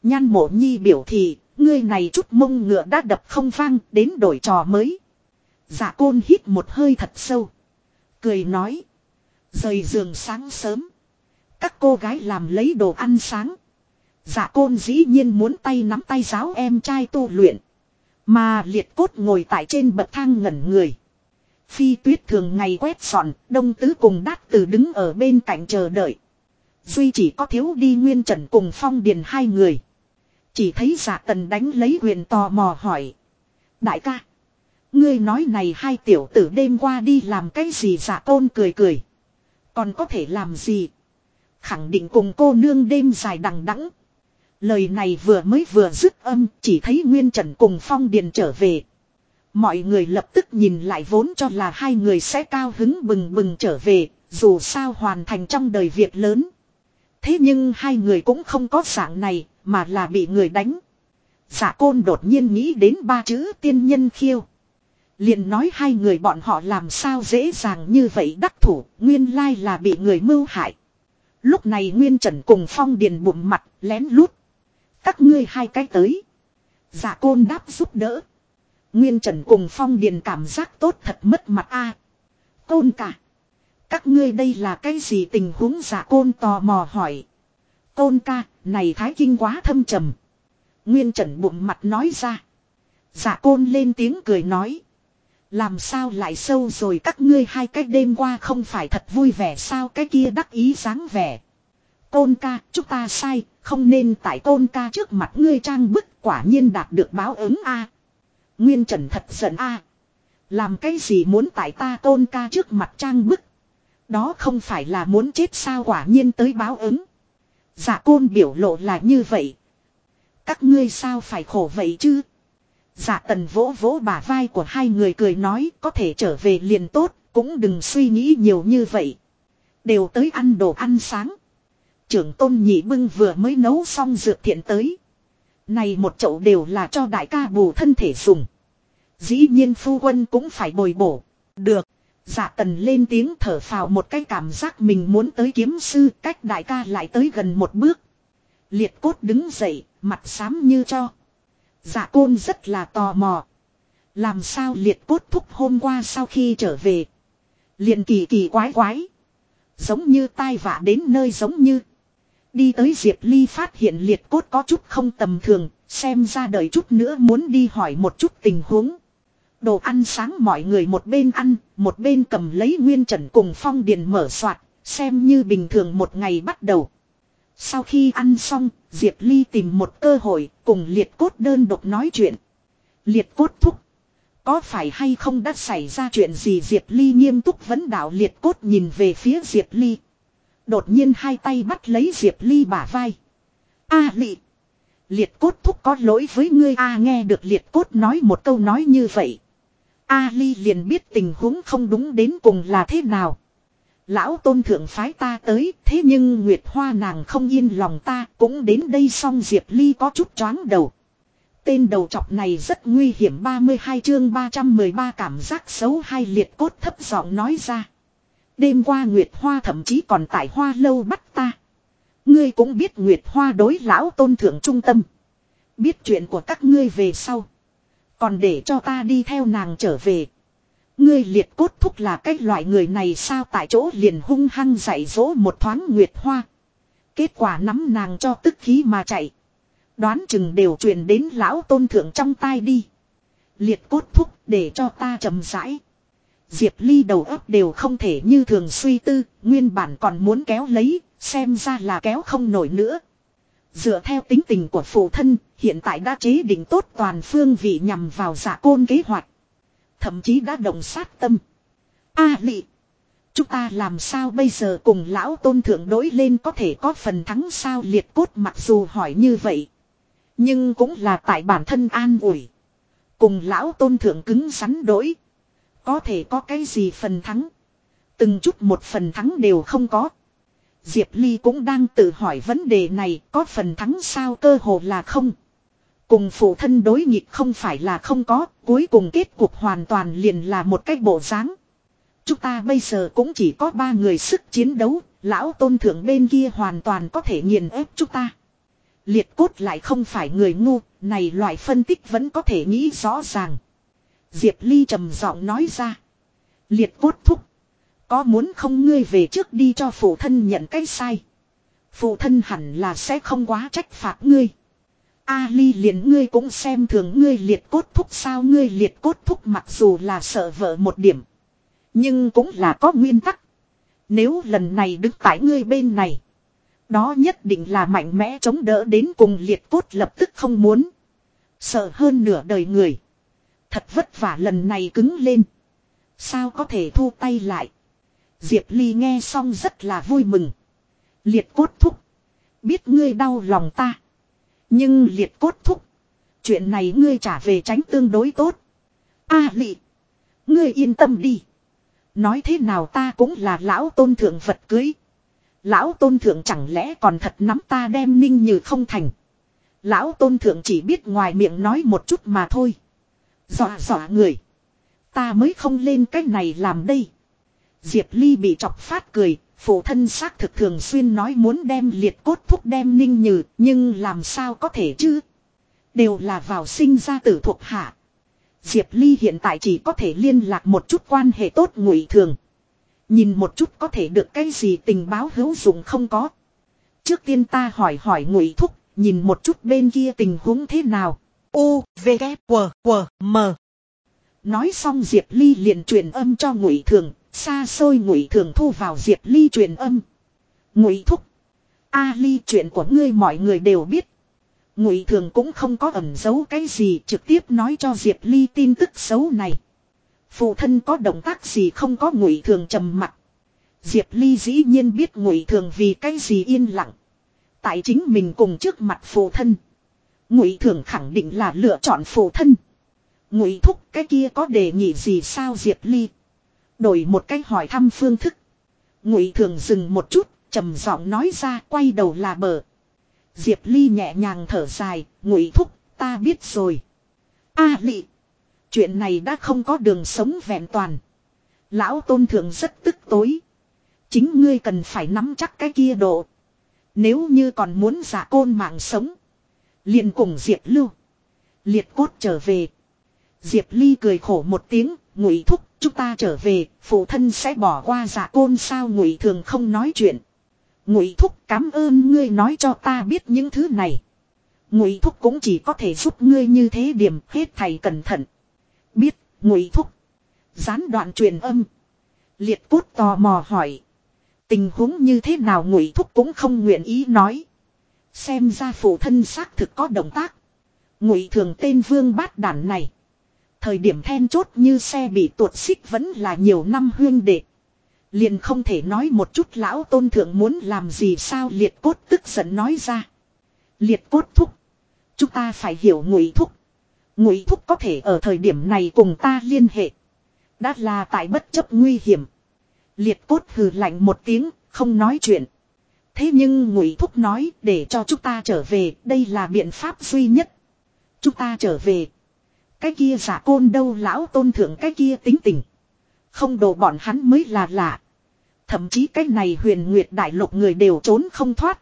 Nhan mộ nhi biểu thị, ngươi này chút mông ngựa đã đập không vang, đến đổi trò mới. giả côn hít một hơi thật sâu. Cười nói. Rời giường sáng sớm. Các cô gái làm lấy đồ ăn sáng. Dạ côn dĩ nhiên muốn tay nắm tay giáo em trai tu luyện. Mà liệt cốt ngồi tại trên bậc thang ngẩn người. Phi tuyết thường ngày quét dọn, đông tứ cùng đát từ đứng ở bên cạnh chờ đợi. Duy chỉ có thiếu đi nguyên trần cùng phong điền hai người. Chỉ thấy giả tần đánh lấy huyền tò mò hỏi. Đại ca. Ngươi nói này hai tiểu tử đêm qua đi làm cái gì dạ giả tôn cười cười. Còn có thể làm gì? Khẳng định cùng cô nương đêm dài đằng đẵng. Lời này vừa mới vừa dứt âm, chỉ thấy Nguyên Trần cùng Phong Điền trở về. Mọi người lập tức nhìn lại vốn cho là hai người sẽ cao hứng bừng bừng trở về, dù sao hoàn thành trong đời việc lớn. Thế nhưng hai người cũng không có dạng này, mà là bị người đánh. Giả côn đột nhiên nghĩ đến ba chữ tiên nhân khiêu. liền nói hai người bọn họ làm sao dễ dàng như vậy đắc thủ, nguyên lai là bị người mưu hại. Lúc này Nguyên Trần cùng Phong Điền bụng mặt, lén lút. Các ngươi hai cái tới. Giả côn đáp giúp đỡ. Nguyên Trần cùng Phong Điền cảm giác tốt thật mất mặt a. Côn cả. Các ngươi đây là cái gì tình huống giả côn tò mò hỏi. Côn ca, này thái kinh quá thâm trầm. Nguyên Trần bụng mặt nói ra. Giả côn lên tiếng cười nói. Làm sao lại sâu rồi các ngươi hai cách đêm qua không phải thật vui vẻ sao cái kia đắc ý dáng vẻ. Côn ca, chúng ta sai, không nên tại côn ca trước mặt ngươi trang bức quả nhiên đạt được báo ứng a. Nguyên Trần thật giận a. Làm cái gì muốn tại ta côn ca trước mặt trang bức. Đó không phải là muốn chết sao quả nhiên tới báo ứng. giả côn biểu lộ là như vậy. Các ngươi sao phải khổ vậy chứ? Dạ tần vỗ vỗ bả vai của hai người cười nói có thể trở về liền tốt, cũng đừng suy nghĩ nhiều như vậy. Đều tới ăn đồ ăn sáng. Trưởng tôn nhị bưng vừa mới nấu xong dược thiện tới. Này một chậu đều là cho đại ca bù thân thể dùng. Dĩ nhiên phu quân cũng phải bồi bổ. Được. Dạ tần lên tiếng thở phào một cái cảm giác mình muốn tới kiếm sư cách đại ca lại tới gần một bước. Liệt cốt đứng dậy, mặt xám như cho. Dạ côn rất là tò mò. Làm sao liệt cốt thúc hôm qua sau khi trở về. liền kỳ kỳ quái quái. Giống như tai vạ đến nơi giống như. Đi tới Diệp Ly phát hiện liệt cốt có chút không tầm thường, xem ra đợi chút nữa muốn đi hỏi một chút tình huống. Đồ ăn sáng mọi người một bên ăn, một bên cầm lấy nguyên trần cùng phong điền mở soạt, xem như bình thường một ngày bắt đầu. Sau khi ăn xong, Diệp Ly tìm một cơ hội cùng liệt cốt đơn độc nói chuyện. Liệt cốt thúc. Có phải hay không đã xảy ra chuyện gì Diệp Ly nghiêm túc vấn đạo liệt cốt nhìn về phía Diệp Ly. Đột nhiên hai tay bắt lấy Diệp Ly bả vai. A à, lị. Liệt cốt thúc có lỗi với ngươi a nghe được liệt cốt nói một câu nói như vậy. A Ly liền biết tình huống không đúng đến cùng là thế nào. Lão tôn thượng phái ta tới, thế nhưng Nguyệt Hoa nàng không yên lòng ta, cũng đến đây xong Diệp Ly có chút choáng đầu. Tên đầu trọc này rất nguy hiểm 32 chương 313 cảm giác xấu hai liệt cốt thấp giọng nói ra. Đêm qua Nguyệt Hoa thậm chí còn tại hoa lâu bắt ta. Ngươi cũng biết Nguyệt Hoa đối lão tôn thượng trung tâm. Biết chuyện của các ngươi về sau. Còn để cho ta đi theo nàng trở về. Ngươi liệt cốt thúc là cái loại người này sao tại chỗ liền hung hăng dạy dỗ một thoáng Nguyệt Hoa. Kết quả nắm nàng cho tức khí mà chạy. Đoán chừng đều truyền đến lão tôn thượng trong tai đi. Liệt cốt thúc để cho ta chầm rãi. Diệp Ly đầu óc đều không thể như thường suy tư, nguyên bản còn muốn kéo lấy, xem ra là kéo không nổi nữa. Dựa theo tính tình của phụ thân, hiện tại đã chế định tốt toàn phương vị nhằm vào giả côn kế hoạch. Thậm chí đã đồng sát tâm. A à, lị. Chúng ta làm sao bây giờ cùng lão tôn thượng đối lên có thể có phần thắng sao liệt cốt mặc dù hỏi như vậy. Nhưng cũng là tại bản thân an ủi. Cùng lão tôn thượng cứng rắn đối. Có thể có cái gì phần thắng. Từng chút một phần thắng đều không có. Diệp Ly cũng đang tự hỏi vấn đề này có phần thắng sao cơ hồ là không. Cùng phụ thân đối nghịch không phải là không có, cuối cùng kết cục hoàn toàn liền là một cách bộ dáng. Chúng ta bây giờ cũng chỉ có ba người sức chiến đấu, lão tôn thượng bên kia hoàn toàn có thể nghiền ép chúng ta. Liệt cốt lại không phải người ngu, này loại phân tích vẫn có thể nghĩ rõ ràng. Diệp Ly trầm giọng nói ra. Liệt cốt thúc. Có muốn không ngươi về trước đi cho phụ thân nhận cái sai. Phụ thân hẳn là sẽ không quá trách phạt ngươi. A ly liền ngươi cũng xem thường ngươi liệt cốt thúc sao ngươi liệt cốt thúc mặc dù là sợ vợ một điểm. Nhưng cũng là có nguyên tắc. Nếu lần này đứng tại ngươi bên này. Đó nhất định là mạnh mẽ chống đỡ đến cùng liệt cốt lập tức không muốn. Sợ hơn nửa đời người. Thật vất vả lần này cứng lên. Sao có thể thu tay lại. Diệp Ly nghe xong rất là vui mừng. Liệt cốt thúc. Biết ngươi đau lòng ta. Nhưng liệt cốt thúc. Chuyện này ngươi trả về tránh tương đối tốt. A à, lị. Ngươi yên tâm đi. Nói thế nào ta cũng là lão tôn thượng vật cưới. Lão tôn thượng chẳng lẽ còn thật nắm ta đem ninh như không thành. Lão tôn thượng chỉ biết ngoài miệng nói một chút mà thôi. Dọa dọa người. Ta mới không lên cách này làm đây. Diệp Ly bị chọc phát cười, phụ thân xác thực thường xuyên nói muốn đem liệt cốt thúc đem ninh nhừ, nhưng làm sao có thể chứ? Đều là vào sinh ra tử thuộc hạ. Diệp Ly hiện tại chỉ có thể liên lạc một chút quan hệ tốt ngụy thường. Nhìn một chút có thể được cái gì tình báo hữu dụng không có. Trước tiên ta hỏi hỏi ngụy thúc, nhìn một chút bên kia tình huống thế nào. U, V, K, W, W, M. Nói xong Diệp Ly liền truyền âm cho ngụy thường, xa xôi ngụy thường thu vào Diệp Ly truyền âm. Ngụy thúc. A Ly chuyện của ngươi mọi người đều biết. Ngụy thường cũng không có ẩn giấu cái gì, trực tiếp nói cho Diệp Ly tin tức xấu này. Phụ thân có động tác gì không có ngụy thường trầm mặc. Diệp Ly dĩ nhiên biết ngụy thường vì cái gì yên lặng. Tại chính mình cùng trước mặt phụ thân. Ngụy thường khẳng định là lựa chọn phụ thân. Ngụy thúc, cái kia có đề nghị gì sao Diệp Ly. Đổi một cách hỏi thăm phương thức. Ngụy thường dừng một chút, trầm giọng nói ra quay đầu là bờ. Diệp Ly nhẹ nhàng thở dài, ngụy thúc, ta biết rồi. A à, lị. Chuyện này đã không có đường sống vẹn toàn. Lão tôn thượng rất tức tối. Chính ngươi cần phải nắm chắc cái kia độ. Nếu như còn muốn giả côn mạng sống. liền cùng Diệp Lưu. Liệt cốt trở về. Diệp Ly cười khổ một tiếng, ngụy thúc, chúng ta trở về, phụ thân sẽ bỏ qua giả côn sao ngụy thường không nói chuyện. Ngụy thúc cảm ơn ngươi nói cho ta biết những thứ này. Ngụy thúc cũng chỉ có thể giúp ngươi như thế điểm hết thầy cẩn thận. Biết, ngụy thúc. Gián đoạn truyền âm. Liệt cốt tò mò hỏi. Tình huống như thế nào ngụy thúc cũng không nguyện ý nói. Xem ra phụ thân xác thực có động tác. Ngụy thường tên vương bát đản này. Thời điểm then chốt như xe bị tuột xích vẫn là nhiều năm huyên đệ. Liền không thể nói một chút lão tôn thượng muốn làm gì sao liệt cốt tức giận nói ra. Liệt cốt thúc. Chúng ta phải hiểu ngụy thúc. Ngụy thúc có thể ở thời điểm này cùng ta liên hệ. Đã là tại bất chấp nguy hiểm. Liệt cốt hừ lạnh một tiếng, không nói chuyện. Thế nhưng ngụy thúc nói để cho chúng ta trở về, đây là biện pháp duy nhất. Chúng ta trở về. Cái kia giả côn đâu lão tôn thượng cái kia tính tình. Không đồ bọn hắn mới là lạ. Thậm chí cái này huyền nguyệt đại lục người đều trốn không thoát.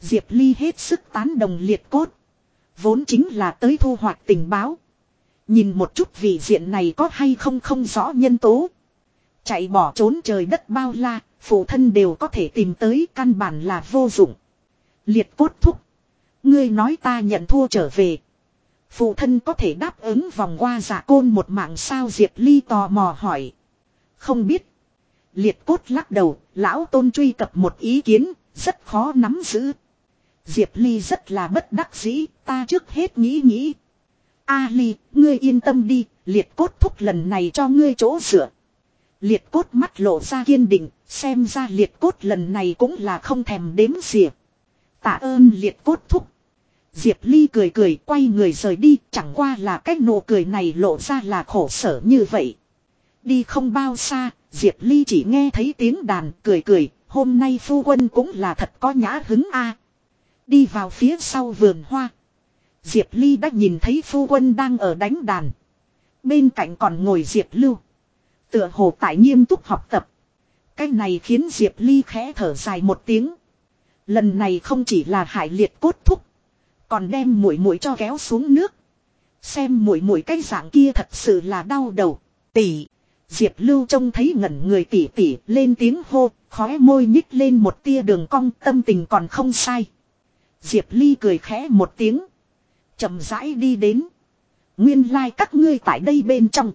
Diệp Ly hết sức tán đồng liệt cốt. Vốn chính là tới thu hoạch tình báo. Nhìn một chút vị diện này có hay không không rõ nhân tố. Chạy bỏ trốn trời đất bao la, phụ thân đều có thể tìm tới căn bản là vô dụng. Liệt cốt thúc. Ngươi nói ta nhận thua trở về. Phụ thân có thể đáp ứng vòng qua giả côn một mạng sao Diệp Ly tò mò hỏi. Không biết. Liệt cốt lắc đầu, lão tôn truy cập một ý kiến, rất khó nắm giữ. Diệp Ly rất là bất đắc dĩ, ta trước hết nghĩ nghĩ. A Ly, ngươi yên tâm đi, liệt cốt thúc lần này cho ngươi chỗ dựa. Liệt cốt mắt lộ ra kiên định, xem ra liệt cốt lần này cũng là không thèm đếm xỉa. Tạ ơn liệt cốt thúc. Diệp Ly cười cười quay người rời đi, chẳng qua là cách nụ cười này lộ ra là khổ sở như vậy. Đi không bao xa, Diệp Ly chỉ nghe thấy tiếng đàn cười cười, hôm nay phu quân cũng là thật có nhã hứng a. Đi vào phía sau vườn hoa. Diệp Ly đã nhìn thấy phu quân đang ở đánh đàn. Bên cạnh còn ngồi Diệp Lưu. Tựa hồ tại nghiêm túc học tập. Cái này khiến Diệp Ly khẽ thở dài một tiếng. Lần này không chỉ là hải liệt cốt thúc. Còn đem muội muội cho kéo xuống nước. Xem muội muội cái dạng kia thật sự là đau đầu. Tỷ. Diệp Lưu trông thấy ngẩn người tỷ tỷ lên tiếng hô, khóe môi nhích lên một tia đường cong tâm tình còn không sai. Diệp Ly cười khẽ một tiếng. chậm rãi đi đến. Nguyên lai like các ngươi tại đây bên trong.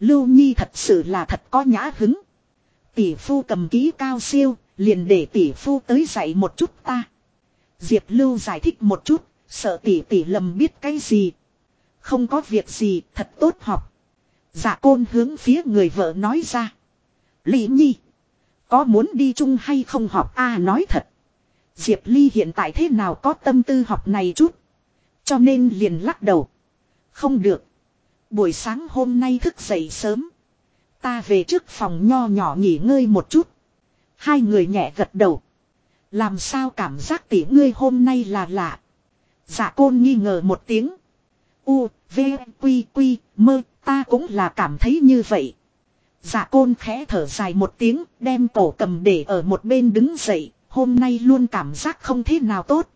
Lưu Nhi thật sự là thật có nhã hứng. Tỷ phu cầm ký cao siêu, liền để tỷ phu tới dạy một chút ta. Diệp Lưu giải thích một chút, sợ tỷ tỷ lầm biết cái gì. Không có việc gì, thật tốt học. Dạ côn hướng phía người vợ nói ra. Lý Nhi, có muốn đi chung hay không học a à, nói thật. Diệp Ly hiện tại thế nào có tâm tư học này chút. Cho nên liền lắc đầu. Không được. Buổi sáng hôm nay thức dậy sớm. Ta về trước phòng nho nhỏ nghỉ ngơi một chút. Hai người nhẹ gật đầu. Làm sao cảm giác tỷ ngươi hôm nay là lạ. Dạ côn nghi ngờ một tiếng. U, V, Quy, Quy, mơ, ta cũng là cảm thấy như vậy. Dạ côn khẽ thở dài một tiếng, đem cổ cầm để ở một bên đứng dậy, hôm nay luôn cảm giác không thế nào tốt.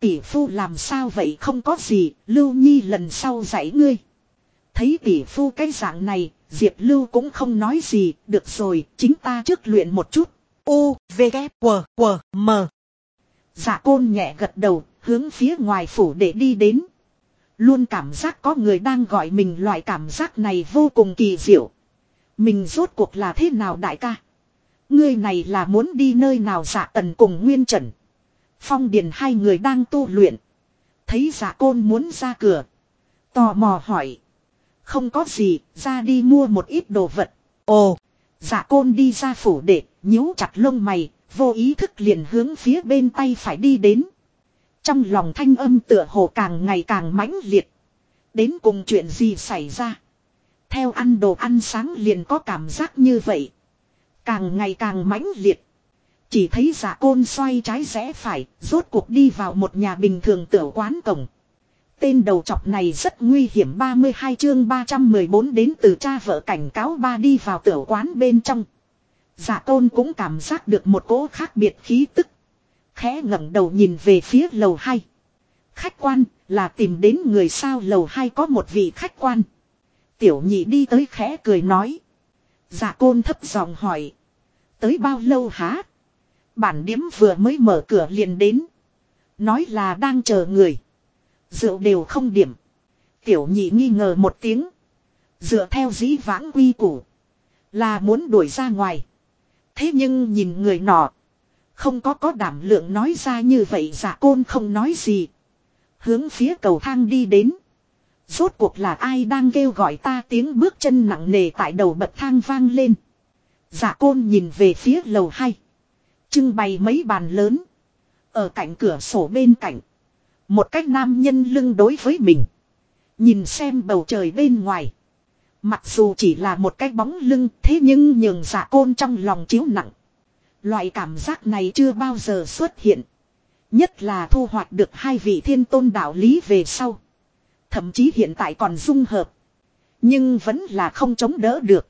Tỷ phu làm sao vậy không có gì, Lưu Nhi lần sau dạy ngươi. Thấy tỷ phu cái dạng này, Diệp Lưu cũng không nói gì, được rồi, chính ta trước luyện một chút. U, V, K, W, W, M. Dạ côn nhẹ gật đầu, hướng phía ngoài phủ để đi đến. Luôn cảm giác có người đang gọi mình loại cảm giác này vô cùng kỳ diệu. Mình rốt cuộc là thế nào đại ca? Ngươi này là muốn đi nơi nào dạ tần cùng Nguyên Trần. Phong Điền hai người đang tu luyện. Thấy dạ côn muốn ra cửa. Tò mò hỏi. Không có gì, ra đi mua một ít đồ vật. Ồ, dạ côn đi ra phủ để, nhíu chặt lông mày, vô ý thức liền hướng phía bên tay phải đi đến. Trong lòng thanh âm tựa hồ càng ngày càng mãnh liệt. Đến cùng chuyện gì xảy ra. Theo ăn đồ ăn sáng liền có cảm giác như vậy. Càng ngày càng mãnh liệt. Chỉ thấy giả côn xoay trái rẽ phải, rốt cuộc đi vào một nhà bình thường tiểu quán cổng. Tên đầu chọc này rất nguy hiểm 32 chương 314 đến từ cha vợ cảnh cáo ba đi vào tiểu quán bên trong. Giả tôn cũng cảm giác được một cỗ khác biệt khí tức. Khẽ ngẩng đầu nhìn về phía lầu 2. Khách quan là tìm đến người sao lầu 2 có một vị khách quan. Tiểu nhị đi tới khẽ cười nói. Dạ Giả côn thấp giọng hỏi. Tới bao lâu hả? Bản điếm vừa mới mở cửa liền đến. Nói là đang chờ người. Rượu đều không điểm. Tiểu nhị nghi ngờ một tiếng. Dựa theo dĩ vãng quy củ. Là muốn đuổi ra ngoài. Thế nhưng nhìn người nọ. Không có có đảm lượng nói ra như vậy giả côn không nói gì. Hướng phía cầu thang đi đến. Rốt cuộc là ai đang kêu gọi ta tiếng bước chân nặng nề tại đầu bậc thang vang lên. Giả côn nhìn về phía lầu hai. Trưng bày mấy bàn lớn. Ở cạnh cửa sổ bên cạnh. Một cách nam nhân lưng đối với mình. Nhìn xem bầu trời bên ngoài. Mặc dù chỉ là một cái bóng lưng, thế nhưng nhường giả côn trong lòng chiếu nặng. Loại cảm giác này chưa bao giờ xuất hiện. Nhất là thu hoạch được hai vị thiên tôn đạo lý về sau. Thậm chí hiện tại còn dung hợp. Nhưng vẫn là không chống đỡ được.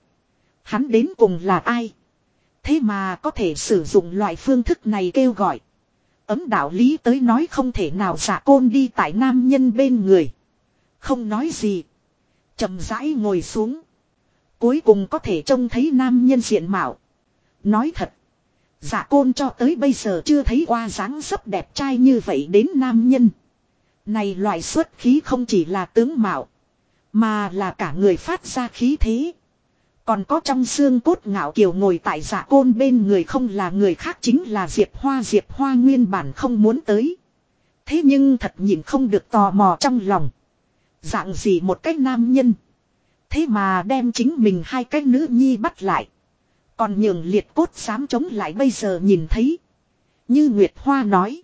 Hắn đến cùng là ai? Thế mà có thể sử dụng loại phương thức này kêu gọi. Ấm đạo lý tới nói không thể nào giả côn đi tại nam nhân bên người. Không nói gì chậm rãi ngồi xuống. Cuối cùng có thể trông thấy nam nhân diện mạo. Nói thật. Giả côn cho tới bây giờ chưa thấy qua dáng dấp đẹp trai như vậy đến nam nhân. Này loại xuất khí không chỉ là tướng mạo. Mà là cả người phát ra khí thế. Còn có trong xương cốt ngạo kiều ngồi tại giả côn bên người không là người khác chính là Diệp Hoa Diệp Hoa nguyên bản không muốn tới. Thế nhưng thật nhìn không được tò mò trong lòng. Dạng gì một cái nam nhân. Thế mà đem chính mình hai cái nữ nhi bắt lại. Còn nhường liệt cốt dám chống lại bây giờ nhìn thấy. Như Nguyệt Hoa nói.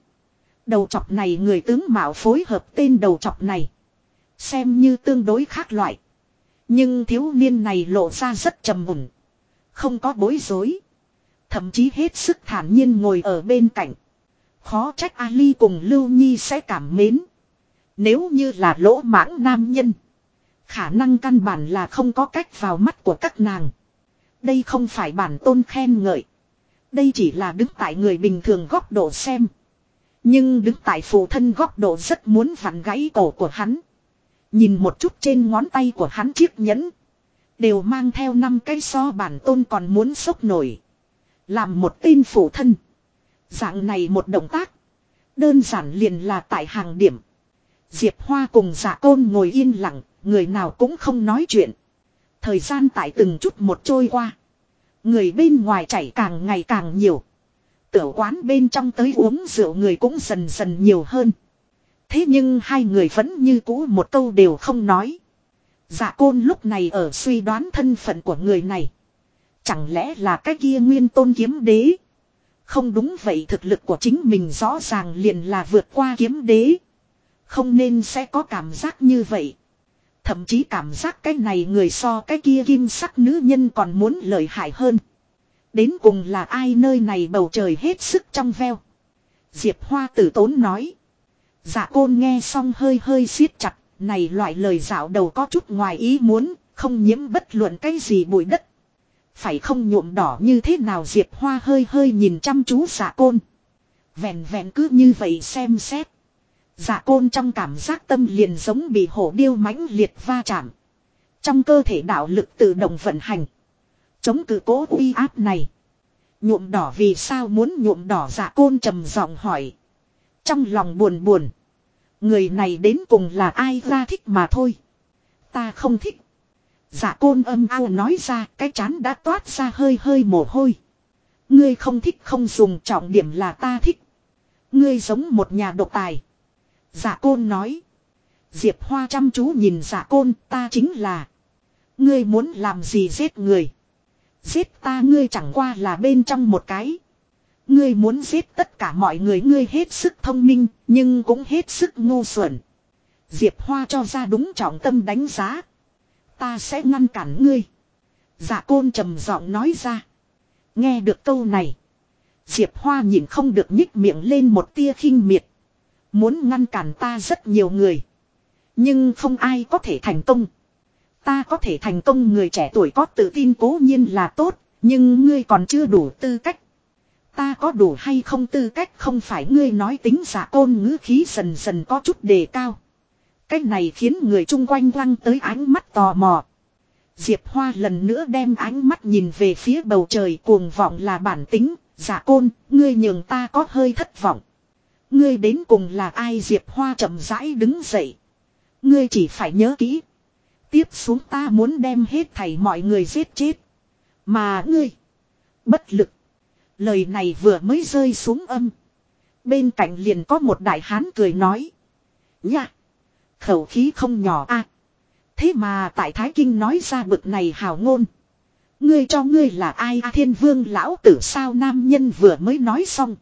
Đầu chọc này người tướng mạo phối hợp tên đầu chọc này. Xem như tương đối khác loại. Nhưng thiếu niên này lộ ra rất trầm mùn. Không có bối rối. Thậm chí hết sức thản nhiên ngồi ở bên cạnh. Khó trách Ali cùng Lưu Nhi sẽ cảm mến. Nếu như là lỗ mãng nam nhân. Khả năng căn bản là không có cách vào mắt của các nàng. Đây không phải bản tôn khen ngợi. Đây chỉ là đứng tại người bình thường góc độ xem. Nhưng đứng tại phụ thân góc độ rất muốn vặn gãy cổ của hắn. Nhìn một chút trên ngón tay của hắn chiếc nhẫn. Đều mang theo năm cái so bản tôn còn muốn sốc nổi. Làm một tên phụ thân. Dạng này một động tác. Đơn giản liền là tại hàng điểm. Diệp Hoa cùng giả Côn ngồi yên lặng, người nào cũng không nói chuyện. Thời gian tại từng chút một trôi qua. Người bên ngoài chảy càng ngày càng nhiều. Tiểu quán bên trong tới uống rượu người cũng dần dần nhiều hơn. Thế nhưng hai người vẫn như cũ một câu đều không nói. Dạ côn lúc này ở suy đoán thân phận của người này. Chẳng lẽ là cái kia nguyên tôn kiếm đế? Không đúng vậy thực lực của chính mình rõ ràng liền là vượt qua kiếm đế. Không nên sẽ có cảm giác như vậy. Thậm chí cảm giác cái này người so cái kia kim sắc nữ nhân còn muốn lợi hại hơn. Đến cùng là ai nơi này bầu trời hết sức trong veo. Diệp Hoa tử tốn nói. Dạ côn nghe xong hơi hơi siết chặt, này loại lời dạo đầu có chút ngoài ý muốn, không nhiễm bất luận cái gì bụi đất. Phải không nhuộm đỏ như thế nào Diệp Hoa hơi hơi nhìn chăm chú dạ côn. Vẹn vẹn cứ như vậy xem xét. Dạ côn trong cảm giác tâm liền giống bị hổ điêu mãnh liệt va chạm. Trong cơ thể đạo lực tự động vận hành. Chống cự cố uy áp này. Nhuộm đỏ vì sao muốn nhuộm đỏ dạ côn trầm giọng hỏi. Trong lòng buồn buồn. Người này đến cùng là ai ra thích mà thôi. Ta không thích. Dạ côn âm ao nói ra, cái chán đã toát ra hơi hơi mồ hôi. Ngươi không thích không dùng trọng điểm là ta thích. Ngươi giống một nhà độc tài. Dạ côn nói. Diệp Hoa chăm chú nhìn dạ côn ta chính là. Ngươi muốn làm gì giết người. Giết ta ngươi chẳng qua là bên trong một cái. Ngươi muốn giết tất cả mọi người ngươi hết sức thông minh, nhưng cũng hết sức ngu xuẩn. Diệp Hoa cho ra đúng trọng tâm đánh giá. Ta sẽ ngăn cản ngươi. Dạ côn trầm giọng nói ra. Nghe được câu này. Diệp Hoa nhìn không được nhích miệng lên một tia khinh miệt. Muốn ngăn cản ta rất nhiều người. Nhưng không ai có thể thành công. Ta có thể thành công người trẻ tuổi có tự tin cố nhiên là tốt. Nhưng ngươi còn chưa đủ tư cách. Ta có đủ hay không tư cách không phải ngươi nói tính giả côn ngữ khí dần dần có chút đề cao. Cái này khiến người chung quanh lăng tới ánh mắt tò mò. Diệp Hoa lần nữa đem ánh mắt nhìn về phía bầu trời cuồng vọng là bản tính, giả côn, ngươi nhường ta có hơi thất vọng. Ngươi đến cùng là ai Diệp Hoa chậm rãi đứng dậy. Ngươi chỉ phải nhớ kỹ. Tiếp xuống ta muốn đem hết thảy mọi người giết chết. Mà ngươi, bất lực. Lời này vừa mới rơi xuống âm. Bên cạnh liền có một đại hán cười nói. Nhạ. Khẩu khí không nhỏ a. thế mà tại Thái Kinh nói ra bực này hào ngôn. Ngươi cho ngươi là ai a thiên vương lão tử sao nam nhân vừa mới nói xong.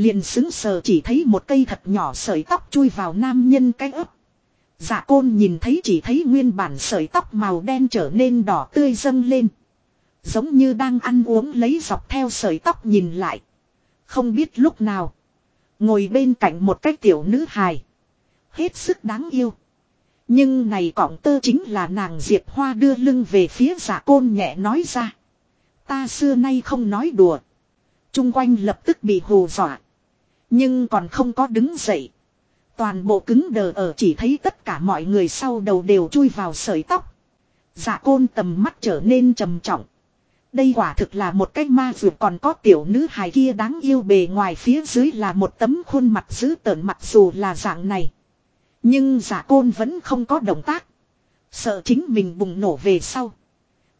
Liền xứng sờ chỉ thấy một cây thật nhỏ sợi tóc chui vào nam nhân cái ấp. Dạ côn nhìn thấy chỉ thấy nguyên bản sợi tóc màu đen trở nên đỏ tươi dâng lên. Giống như đang ăn uống lấy dọc theo sợi tóc nhìn lại. Không biết lúc nào. Ngồi bên cạnh một cái tiểu nữ hài. Hết sức đáng yêu. Nhưng này cọng tơ chính là nàng Diệp Hoa đưa lưng về phía giả côn nhẹ nói ra. Ta xưa nay không nói đùa. Trung quanh lập tức bị hù dọa. Nhưng còn không có đứng dậy. Toàn bộ cứng đờ ở chỉ thấy tất cả mọi người sau đầu đều chui vào sợi tóc. Dạ côn tầm mắt trở nên trầm trọng. Đây quả thực là một cái ma dù còn có tiểu nữ hài kia đáng yêu bề ngoài phía dưới là một tấm khuôn mặt dữ tợn mặc dù là dạng này. Nhưng giả côn vẫn không có động tác. Sợ chính mình bùng nổ về sau.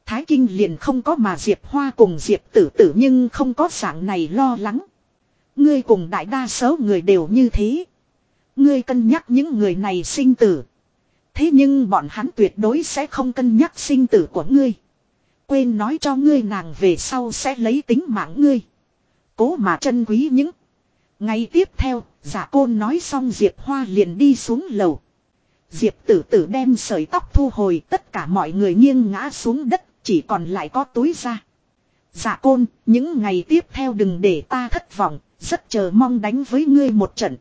Thái Kinh liền không có mà Diệp Hoa cùng Diệp tử tử nhưng không có dạng này lo lắng. Ngươi cùng đại đa số người đều như thế. Ngươi cân nhắc những người này sinh tử. Thế nhưng bọn hắn tuyệt đối sẽ không cân nhắc sinh tử của ngươi. Quên nói cho ngươi nàng về sau sẽ lấy tính mạng ngươi. Cố mà chân quý những. ngày tiếp theo, giả côn nói xong Diệp Hoa liền đi xuống lầu. Diệp tử tử đem sợi tóc thu hồi tất cả mọi người nghiêng ngã xuống đất, chỉ còn lại có túi ra. Dạ côn, những ngày tiếp theo đừng để ta thất vọng, rất chờ mong đánh với ngươi một trận.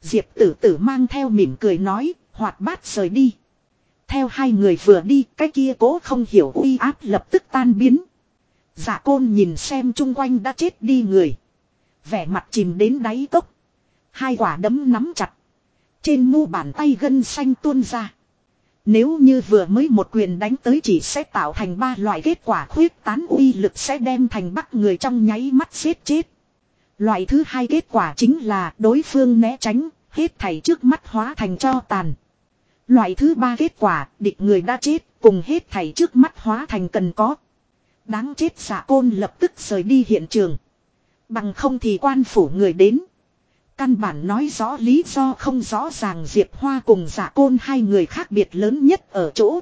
Diệp tử tử mang theo mỉm cười nói, hoạt bát rời đi. Theo hai người vừa đi, cái kia cố không hiểu uy áp lập tức tan biến. Dạ côn nhìn xem chung quanh đã chết đi người. Vẻ mặt chìm đến đáy cốc. Hai quả đấm nắm chặt. Trên mu bàn tay gân xanh tuôn ra. Nếu như vừa mới một quyền đánh tới chỉ sẽ tạo thành ba loại kết quả khuyết tán uy lực sẽ đem thành bắt người trong nháy mắt giết chết. Loại thứ hai kết quả chính là đối phương né tránh, hết thảy trước mắt hóa thành cho tàn. Loại thứ ba kết quả, địch người đã chết, cùng hết thảy trước mắt hóa thành cần có. Đáng chết giả côn lập tức rời đi hiện trường. Bằng không thì quan phủ người đến. Căn bản nói rõ lý do không rõ ràng Diệp Hoa cùng giả côn hai người khác biệt lớn nhất ở chỗ.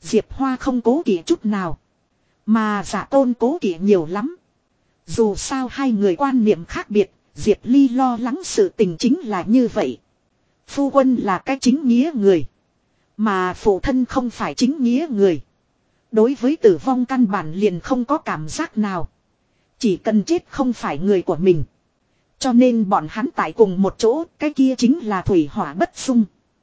Diệp Hoa không cố kỵ chút nào. Mà giả tôn cố kỵ nhiều lắm. Dù sao hai người quan niệm khác biệt, Diệp Ly lo lắng sự tình chính là như vậy. Phu quân là cái chính nghĩa người. Mà phụ thân không phải chính nghĩa người. Đối với tử vong căn bản liền không có cảm giác nào. Chỉ cần chết không phải người của mình. Cho nên bọn hắn tại cùng một chỗ, cái kia chính là thủy hỏa bất xung.